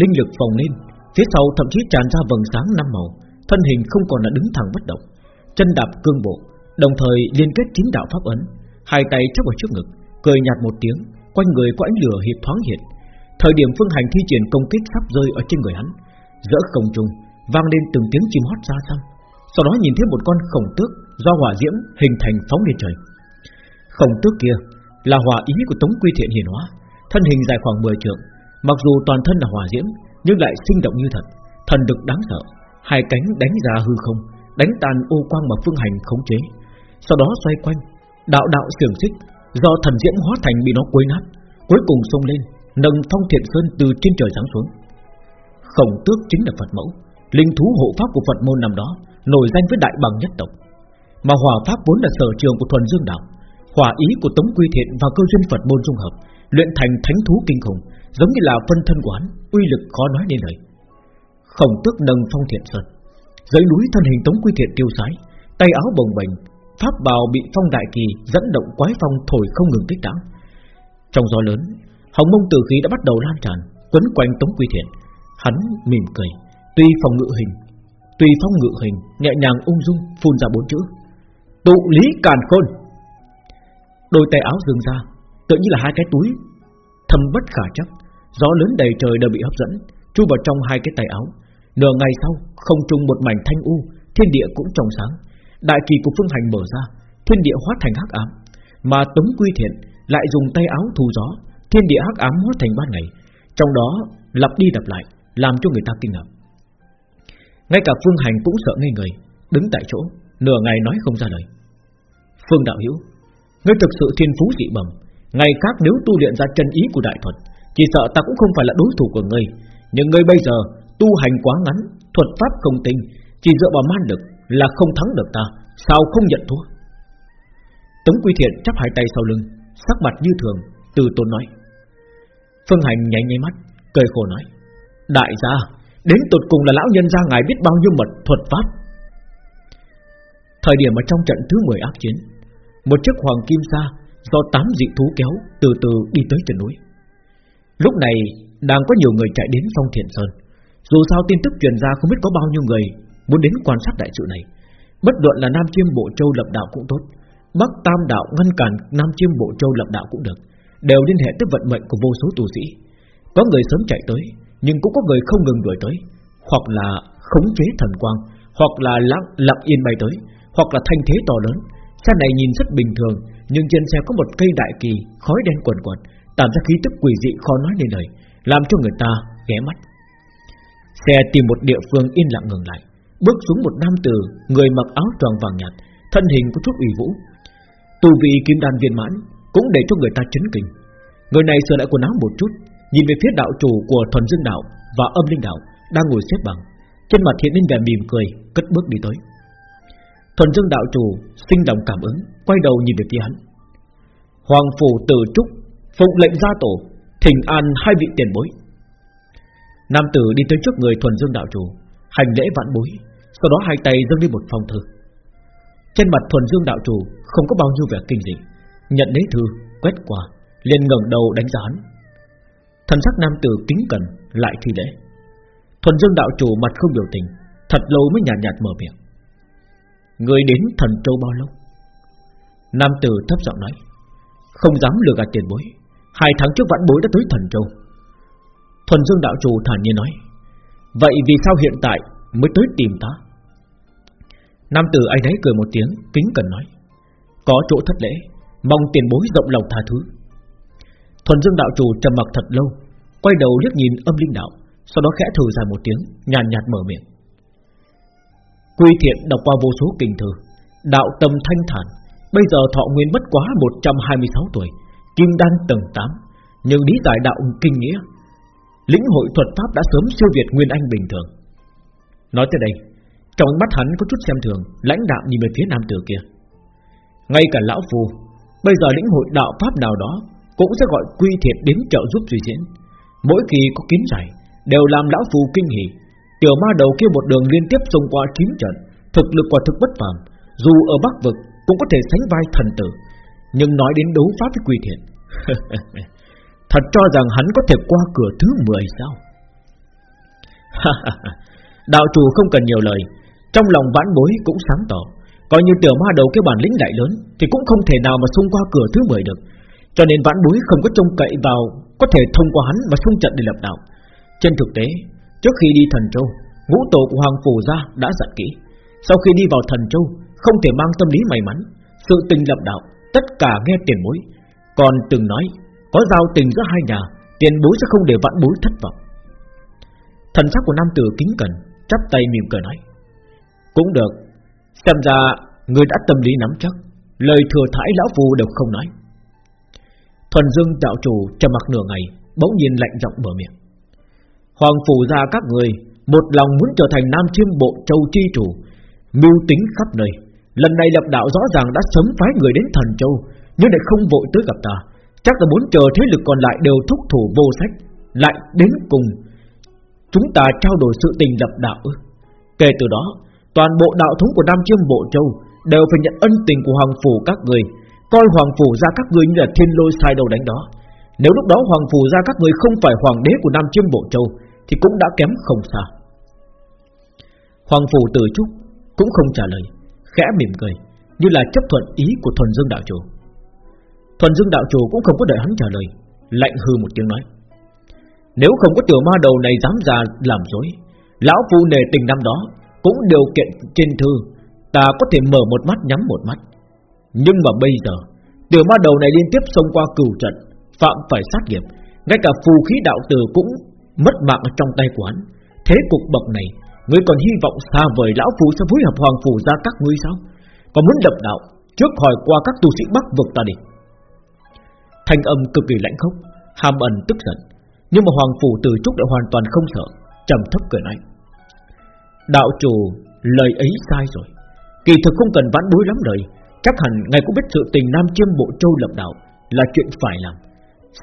Linh lực phồng lên, Phía sau thậm chí tràn ra vầng sáng năm màu, Thân hình không còn là đứng thẳng bất động, Chân đạp cương bộ, Đồng thời liên kết chính đạo pháp ấn, Hai tay chấp ở trước ngực, Cười nhạt một tiếng, Quanh người có ánh lửa hiệp thoáng hiện. Thời điểm phương hành thi triển công kích sắp rơi ở trên người hắn, Giữa không trung Vang lên từng tiếng chim hót ra xăm Sau đó nhìn thấy một con khổng tước Do hỏa diễm hình thành phóng lên trời. Khổng tước kia Là hỏa ý của Tống Quy Thiện hiển hóa. Thân hình dài khoảng 10 trượng, Mặc dù toàn thân là hỏa diễm, Nhưng lại sinh động như thật, Thần lực đáng sợ. Hai cánh đánh ra hư không, Đánh tàn ô quang mà phương hành khống chế. Sau đó xoay quanh, Đạo đạo xiềng xích Do thần diễm hóa thành bị nó quấy nát, Cuối cùng xông lên, Nâng phong thiện sơn từ trên trời giáng xuống. Khổng tước chính là Phật mẫu, Linh thú hộ pháp của Phật môn năm đó, Nổi danh với đại bằng nhất tộc. Mà hỏa pháp vốn là sở trường của thuần dương đạo, hỏa ý của Tống Quy Thiện và cơ duyên Phật môn dung hợp Luyện thành thánh thú kinh khủng, Giống như là phân thân quán Uy lực khó nói nên lời. Khổng tước nâng phong thiện sơn, Dưới núi thân hình Tống Quy Thiện tiêu sái, Tay áo bồng bềnh, Pháp bào bị phong đại kỳ dẫn động quái phong thổi không ngừng tích tán. Trong gió lớn, Hồng mông tử khí đã bắt đầu lan tràn, Quấn quanh Tống Quy Thiện. Hắn mỉm cười, Tuy phong ngự hình, tuy phong ngự hình Nhẹ nhàng ung dung phun ra bốn chữ. Tụ lý càn khôn. Đôi tay áo dừng ra Tự như là hai cái túi, Thâm bất khả chấp Gió lớn đầy trời đều bị hấp dẫn Chui vào trong hai cái tay áo. Nửa ngày sau, không trung một mảnh thanh u, Thiên địa cũng trong sáng. Đại kỳ của phương hành mở ra, Thiên địa hóa thành hắc ám. Mà Tống Quy Thiện lại dùng tay áo thu gió, Thiên địa hắc ám hóa thành ban ngày. Trong đó, lặp đi lặp lại, Làm cho người ta kinh ngạc. Ngay cả phương hành cũng sợ ngây người, Đứng tại chỗ, Nửa ngày nói không ra lời. Phương đạo hữu, Ngươi thực sự thiên phú dị bẩm Ngày khác nếu tu luyện ra chân ý của đại thuật, Chỉ sợ ta cũng không phải là đối thủ của ngươi. Nhưng ngươi bây giờ tu hành quá ngắn, Thuật pháp không tinh, Chỉ dựa vào man lực là không thắng được ta, Sao không nhận thua? Tống Quy Thiện chắp hai tay sau lưng, Sắc mặt như thường, Từ tôn nói. Phương Hành nháy nháy mắt, Cười khổ nói, Đại gia, Đến tột cùng là lão nhân gia ngài biết bao nhiêu mật thuật pháp? Thời điểm ở trong trận thứ 10 ác chiến, Một chiếc hoàng kim sa Do tám dị thú kéo Từ từ đi tới chân núi. Lúc này đang có nhiều người chạy đến phong thiện sơn. Dù sao tin tức truyền ra không biết có bao nhiêu người Muốn đến quan sát đại sự này. Bất luận là Nam Chiêm Bộ Châu lập đạo cũng tốt Bắc Tam Đạo ngăn cản Nam Chiêm Bộ Châu lập đạo cũng được Đều liên hệ tới vận mệnh của vô số tu sĩ. Có người sớm chạy tới Nhưng cũng có người không ngừng đuổi tới Hoặc là khống chế thần quang Hoặc là lặng, lặng yên bay tới Hoặc là thanh thế to lớn. Xe này nhìn rất bình thường nhưng trên xe có một cây đại kỳ, Khói đen quần quần tạo ra khí tức quỷ dị khó nói nên lời, Làm cho người ta ghé mắt. Xe tìm một địa phương yên lặng ngừng lại, Bước xuống một nam tử, Người mặc áo tròn vàng nhạt, Thân hình có chút ủy vũ. Tu vị kim đan viên mãn Cũng để cho người ta chấn kinh. Người này sửa lại quần áo một chút, Nhìn về phía đạo chủ của thuần dương đạo Và âm linh đạo đang ngồi xếp bằng. Trên mặt hiện lên vẻ mỉm cười, Cất bước đi tới. Thuần dương đạo chủ sinh lòng cảm ứng Quay đầu nhìn về phía hắn. Hoàng phủ tử trúc Phụng lệnh gia tổ Thỉnh an hai vị tiền bối. Nam tử đi tới trước người thuần dương đạo chủ Hành lễ vạn bối Sau đó hai tay dâng lên một phong thư. Trên mặt thuần dương đạo chủ Không có bao nhiêu vẻ kinh dị Nhận lấy thư, quét qua liền ngẩng đầu đánh giá hắn. Thần sắc nam tử kính cẩn Lại thi lễ. Thuần dương đạo chủ mặt không biểu tình Thật lâu mới nhạt nhạt mở miệng. Người đến thần châu bao lâu? Nam tử thấp giọng nói Không dám lừa gạt tiền bối. Hai tháng trước vãn bối đã tới thần châu. Thuần dương đạo chủ thản nhiên nói Vậy vì sao hiện tại mới tới tìm ta? Nam tử ai đấy cười một tiếng Kính cần nói Có chỗ thất lễ Mong tiền bối rộng lòng tha thứ. Thuần dương đạo chủ trầm mặc thật lâu Quay đầu liếc nhìn âm linh đạo Sau đó khẽ thử dài một tiếng Nhàn nhạt, nhạt mở miệng. Quy thiện đọc qua vô số kinh thư Đạo tâm thanh thản Bây giờ thọ nguyên bất quá 126 tuổi, Kim đan tầng 8 Nhưng lý giải đạo kinh nghĩa, Lĩnh hội thuật pháp đã sớm siêu việt Nguyên Anh bình thường. Nói tới đây, Trong mắt hắn có chút xem thường Lãnh đạo nhìn về phía nam tử kia. Ngay cả lão phù Bây giờ lĩnh hội đạo pháp nào đó Cũng sẽ gọi quy thiệt đến trợ giúp duy diễn. Mỗi kỳ có kiến giải, Đều làm lão phù kinh hỉ. Tiểu ma đầu kia một đường liên tiếp xông qua chín trận, Thực lực quả thực bất phàm. Dù ở Bắc Vực cũng có thể sánh vai thần tử, Nhưng nói đến đấu pháp với quỷ thiện, Thật cho rằng hắn có thể qua cửa thứ 10 sao? Đạo chủ không cần nhiều lời, Trong lòng vãn bối cũng sáng tỏ, Coi như tiểu ma đầu cái bản lĩnh đại lớn Thì cũng không thể nào mà xông qua cửa thứ 10 được. Cho nên vãn bối không có trông cậy vào, Có thể thông qua hắn mà xung trận để lập đạo. Trên thực tế, Trước khi đi thần châu, Ngũ tổ của Hoàng Phủ gia đã dặn kỹ. Sau khi đi vào thần châu không thể mang tâm lý may mắn, Sự tình lập đạo, Tất cả nghe tiền bối. Còn từng nói, Có giao tình giữa hai nhà, Tiền bối sẽ không để vạn bối thất vọng. Thần sắc của nam tử kính cẩn, Chắp tay mỉm cười nói, Cũng được, Xem ra người đã tâm lý nắm chắc, Lời thừa thải lão phù đều không nói. Thuần dương đạo chủ trầm mặc nửa ngày, Bỗng nhiên lạnh giọng mở miệng, Hoàng phủ ra các người, Một lòng muốn trở thành nam chiêm bộ châu chi chủ, Mưu tính khắp nơi Lần này lập đạo rõ ràng đã sớm phái người đến thần châu, Nhưng lại không vội tới gặp ta. Chắc là muốn chờ thế lực còn lại đều thúc thủ vô sách, Lại đến cùng Chúng ta trao đổi sự tình lập đạo Kể từ đó, Toàn bộ đạo thống của Nam Chiêm Bộ Châu Đều phải nhận ân tình của Hoàng Phủ các người, Coi Hoàng Phủ ra các người như là thiên lôi sai đầu đánh đó. Nếu lúc đó Hoàng Phủ ra các người không phải Hoàng đế của Nam Chiêm Bộ Châu, Thì cũng đã kém không xa. Hoàng Phủ từ trúc Cũng không trả lời. Khẽ mỉm cười, Như là chấp thuận ý của Thuần Dương Đạo Chủ. Thuần Dương Đạo Chủ cũng không có đợi hắn trả lời, Lạnh hư một tiếng nói. Nếu không có tiểu ma đầu này dám ra làm dối, Lão Phu nề tình năm đó cũng điều kiện trên thư, Ta có thể mở một mắt nhắm một mắt. Nhưng mà bây giờ, Tiểu ma đầu này liên tiếp xông qua cửu trận, Phạm phải sát nghiệp, Ngay cả phù khí đạo tử cũng mất mạng ở trong tay của hắn. Thế cục bậc này Ngươi còn hy vọng xa vời lão phù sẽ phối hợp hoàng phù ra các ngươi sao? Còn muốn lập đạo Trước hỏi qua các tu sĩ bắc vực ta đi. Thanh âm cực kỳ lãnh khốc, Hàm ẩn tức giận, Nhưng mà hoàng phủ từ trúc đã hoàn toàn không sợ, trầm thấp cười nói Đạo chủ, lời ấy sai rồi. Kỳ thực không cần vãn bối lắm lời, Chắc hẳn ngài cũng biết sự tình Nam Chiêm Bộ Châu lập đạo Là chuyện phải làm.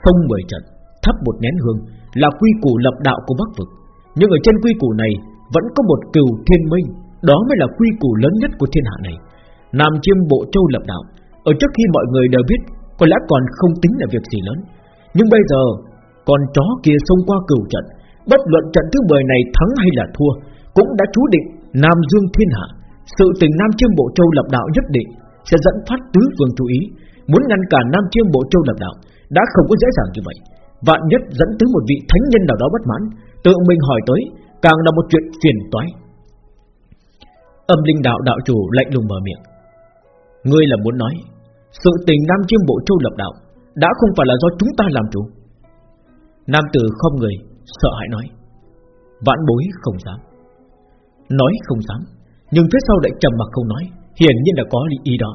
Sông mười trận, Thắp một nén hương Là quy củ lập đạo của Bắc Vực. Nhưng ở trên quy củ này vẫn có một cừu thiên minh, Đó mới là quy củ lớn nhất của thiên hạ này. Nam Chiêm Bộ Châu lập đạo, Ở trước khi mọi người đều biết, Có lẽ còn không tính là việc gì lớn. Nhưng bây giờ, Con chó kia xông qua cửu trận, Bất luận trận thứ 10 này thắng hay là thua, cũng đã chú định Nam Dương Thiên Hạ, Sự tình Nam Chiêm Bộ Châu lập đạo nhất định Sẽ dẫn phát tứ vương chú ý. Muốn ngăn cản Nam Chiêm Bộ Châu lập đạo, Đã không có dễ dàng như vậy. Vạn nhất dẫn tới một vị thánh nhân nào đó bất mãn, Tự mình hỏi tới Càng là một chuyện phiền toái. Âm linh đạo đạo chủ lạnh lùng mở miệng. Ngươi là muốn nói, Sự tình Nam Chiêm Bộ Châu lập đạo Đã không phải là do chúng ta làm chủ. Nam tử không người, Sợ hãi nói. Vãn bối không dám. Nói không dám, Nhưng phía sau lại trầm mặc không nói, Hiển nhiên là có lý ý đó.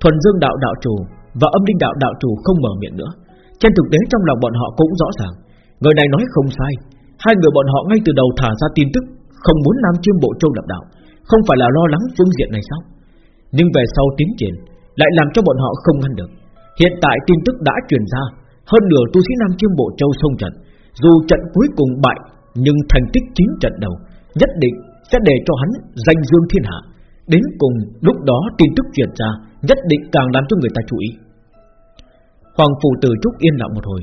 Thuần Dương đạo đạo chủ Và âm linh đạo đạo chủ không mở miệng nữa. Trên thực tế trong lòng bọn họ cũng rõ ràng, Người này nói không sai Hai người bọn họ ngay từ đầu thả ra tin tức Không muốn Nam Chiêm Bộ Châu lập đạo Không phải là lo lắng phương diện này sao Nhưng về sau tiến triển Lại làm cho bọn họ không ngăn được Hiện tại tin tức đã truyền ra Hơn nửa tu sĩ Nam Chiêm Bộ Châu sông trận Dù trận cuối cùng bại Nhưng thành tích chính trận đầu nhất định sẽ để cho hắn danh dương thiên hạ. Đến cùng lúc đó tin tức truyền ra nhất định càng làm cho người ta chú ý. Hoàng phủ từ trúc yên lặng một hồi,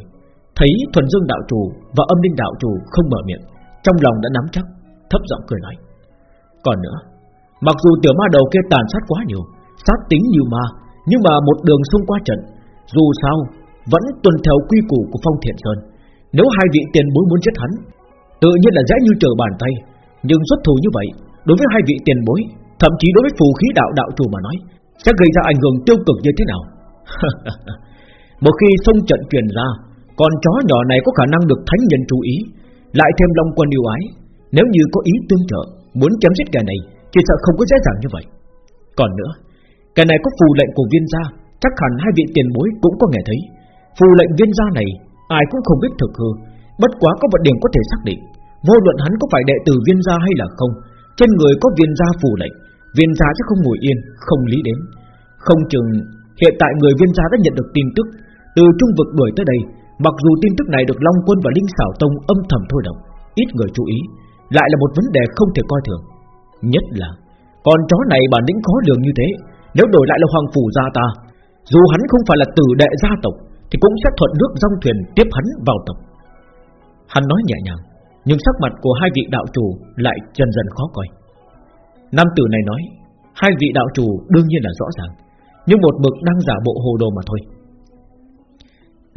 thấy thuần dương đạo chủ và âm linh đạo chủ không mở miệng, trong lòng đã nắm chắc, thấp giọng cười nói: còn nữa, mặc dù tiểu ma đầu kia tàn sát quá nhiều, sát tính nhiều ma, nhưng mà một đường xông qua trận, dù sao vẫn tuân theo quy củ của phong thiện sơn. Nếu hai vị tiền bối muốn giết hắn, tự nhiên là dễ như trở bàn tay, nhưng xuất thủ như vậy Đối với hai vị tiền bối Thậm chí đối với phù khí đạo đạo chủ mà nói Sẽ gây ra ảnh hưởng tiêu cực như thế nào? Một khi sông trận truyền ra con chó nhỏ này có khả năng được thánh nhân chú ý, Lại thêm long quân yêu ái. Nếu như có ý tương trợ, Muốn chém giết kẻ này thì sợ không có dễ dàng như vậy. Còn nữa, Kẻ này có phù lệnh của viên gia, Chắc hẳn hai vị tiền bối cũng có nghe thấy. Phù lệnh viên gia này, Ai cũng không biết thực hư, Bất quá có một điểm có thể xác định. Vô luận hắn có phải đệ tử viên gia hay là không, Trên người có viên gia phù lệnh, Viên gia chắc không ngồi yên, Không lý đến. Không chừng, hiện tại người viên gia đã nhận được tin tức, Từ trung vực đuổi tới đây Mặc dù tin tức này được Long Quân và Linh Sảo Tông âm thầm thôi động, Ít người chú ý, Lại là một vấn đề không thể coi thường. Nhất là, Con chó này bản lĩnh khó lường như thế, Nếu đổi lại là hoàng phủ gia ta, Dù hắn không phải là tử đệ gia tộc, Thì cũng sẽ thuận nước dòng thuyền tiếp hắn vào tộc. Hắn nói nhẹ nhàng, Nhưng sắc mặt của hai vị đạo chủ Lại dần dần khó coi. Nam tử này nói, Hai vị đạo chủ đương nhiên là rõ ràng, Nhưng một mực đang giả bộ hồ đồ mà thôi.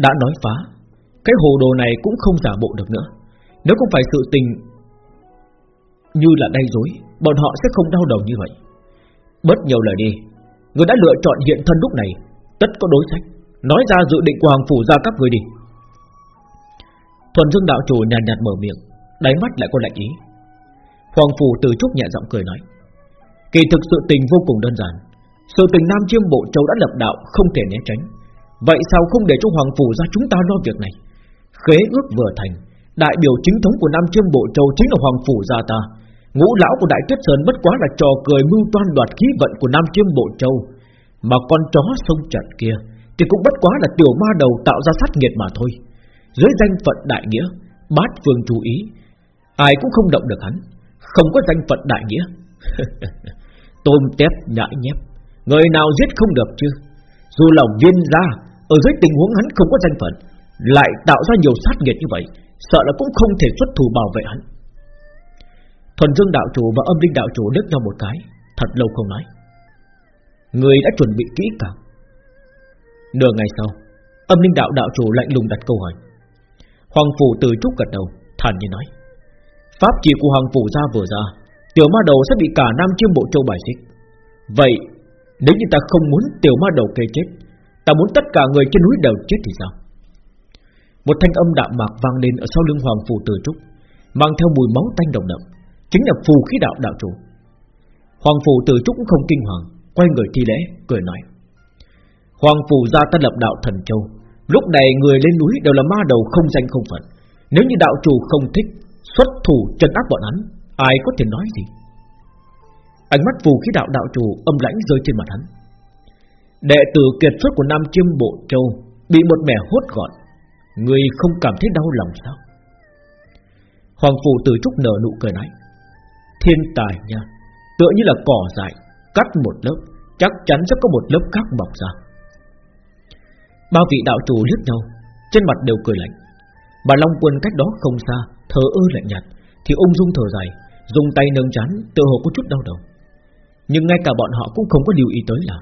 Đã nói phá cái hồ đồ này cũng không giả bộ được nữa. Nếu không phải sự tình Như là đầy dối Bọn họ sẽ không đau đầu như vậy. Bớt nhiều lời đi. Người đã lựa chọn hiện thân lúc này Tất có đối sách. Nói ra dự định của Hoàng Phủ ra các người đi. Thuần Dương đạo chủ nhàn nhạt, nhạt mở miệng Đáy mắt lại có lạnh ý. Hoàng Phủ từ trúc nhẹ giọng cười nói Kỳ thực sự tình vô cùng đơn giản. Sự tình Nam Chiêm Bộ Châu đã lập đạo Không thể né tránh. Vậy sao không để cho Hoàng Phủ ra chúng ta lo việc này? Khế ước vừa thành, Đại biểu chính thống của Nam Chiêm Bộ Châu Chính là Hoàng Phủ gia ta. Ngũ lão của Đại Tuyết Sơn bất quá là trò cười mưu toan đoạt khí vận của Nam Chiêm Bộ Châu. Mà con chó sông trận kia Thì cũng bất quá là tiểu ma đầu tạo ra sát nghiệt mà thôi. Dưới danh phận đại nghĩa, Bát phương chú ý, Ai cũng không động được hắn. Không có danh phận đại nghĩa. Tôm tép nhãi nhép, Người nào giết không được chứ? Dù là viên gia, Ở dưới tình huống hắn không có danh phận lại tạo ra nhiều sát nghiệt như vậy, Sợ là cũng không thể xuất thủ bảo vệ hắn. Thuần Dương đạo chủ và âm linh đạo chủ đứt nhau một cái, Thật lâu không nói. Người đã chuẩn bị kỹ càng. Nửa ngày sau, Âm linh đạo đạo chủ lạnh lùng đặt câu hỏi. Hoàng phủ từ trúc gật đầu, Thản nhiên nói. Pháp chỉ của Hoàng phủ ra vừa ra, Tiểu ma đầu sẽ bị cả Nam Chiêm Bộ Châu bài xích. Vậy, Nếu như ta không muốn tiểu ma đầu kê chết, Ta muốn tất cả người trên núi đều chết thì sao? Một thanh âm đạm mạc vang lên Ở sau lưng Hoàng Phù Từ Trúc, Mang theo mùi máu tanh độc đậm, Chính là phù khí đạo đạo chủ. Hoàng Phù Từ Trúc cũng không kinh hoàng, Quay người thi lễ, cười nói. Hoàng Phù ra ta lập đạo thần châu, Lúc này người lên núi đều là ma đầu không danh không phận. Nếu như đạo chủ không thích, Xuất thủ trấn áp bọn hắn, Ai có thể nói gì? Ánh mắt phù khí đạo đạo chủ âm lãnh rơi trên mặt hắn. Đệ tử kiệt xuất của Nam Chiêm Bộ Châu Bị một mẻ hốt gọn Người không cảm thấy đau lòng sao? Hoàng phụ từ trúc nở nụ cười nói, Thiên tài nha, Tựa như là cỏ dại, Cắt một lớp, Chắc chắn sẽ có một lớp khác mọc ra. Ba vị đạo chủ liếc nhau, Trên mặt đều cười lạnh. Bà Long Quân cách đó không xa Thở ơ lạnh nhạt, Thì ung dung thở dài, Dùng tay nâng chán tự hồ có chút đau đầu. Nhưng ngay cả bọn họ cũng không có điều ý tới là,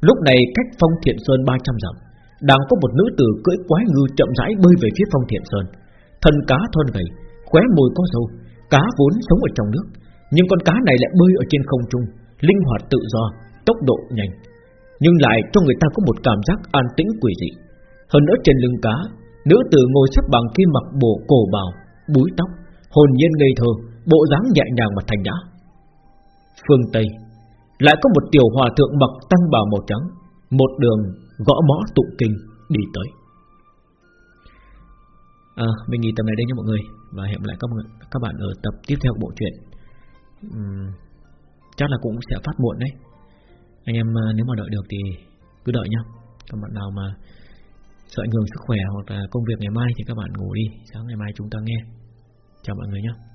Lúc này cách phong thiện sơn 300 dặm đang có một nữ tử cưỡi quái ngư chậm rãi bơi về phía phong thiện sơn. Thân cá thon gầy, Khóe môi có râu. Cá vốn sống ở trong nước. Nhưng con cá này lại bơi ở trên không trung, Linh hoạt tự do, Tốc độ nhanh. Nhưng lại cho người ta có một cảm giác an tĩnh quỷ dị. Hơn nữa trên lưng cá, Nữ tử ngồi xếp bằng khi mặc bộ cổ bào, Búi tóc, Hồn nhiên ngây thơ, Bộ dáng nhẹ nhàng mà thành nhã. Phương Tây, Lại có một tiểu hòa thượng mặc tăng bào màu trắng, Một đường gõ mõ tụng kinh đi tới. À, Mình nghỉ tập này đây nha mọi người Và hẹn lại các, các bạn ở tập tiếp theo của bộ truyện. Uhm, Chắc là cũng sẽ phát muộn đấy. Anh em à, nếu mà đợi được thì cứ đợi nhá. Các bạn nào mà sợ ảnh hưởng sức khỏe hoặc là công việc ngày mai thì các bạn ngủ đi. Sáng ngày mai chúng ta nghe. Chào mọi người nhé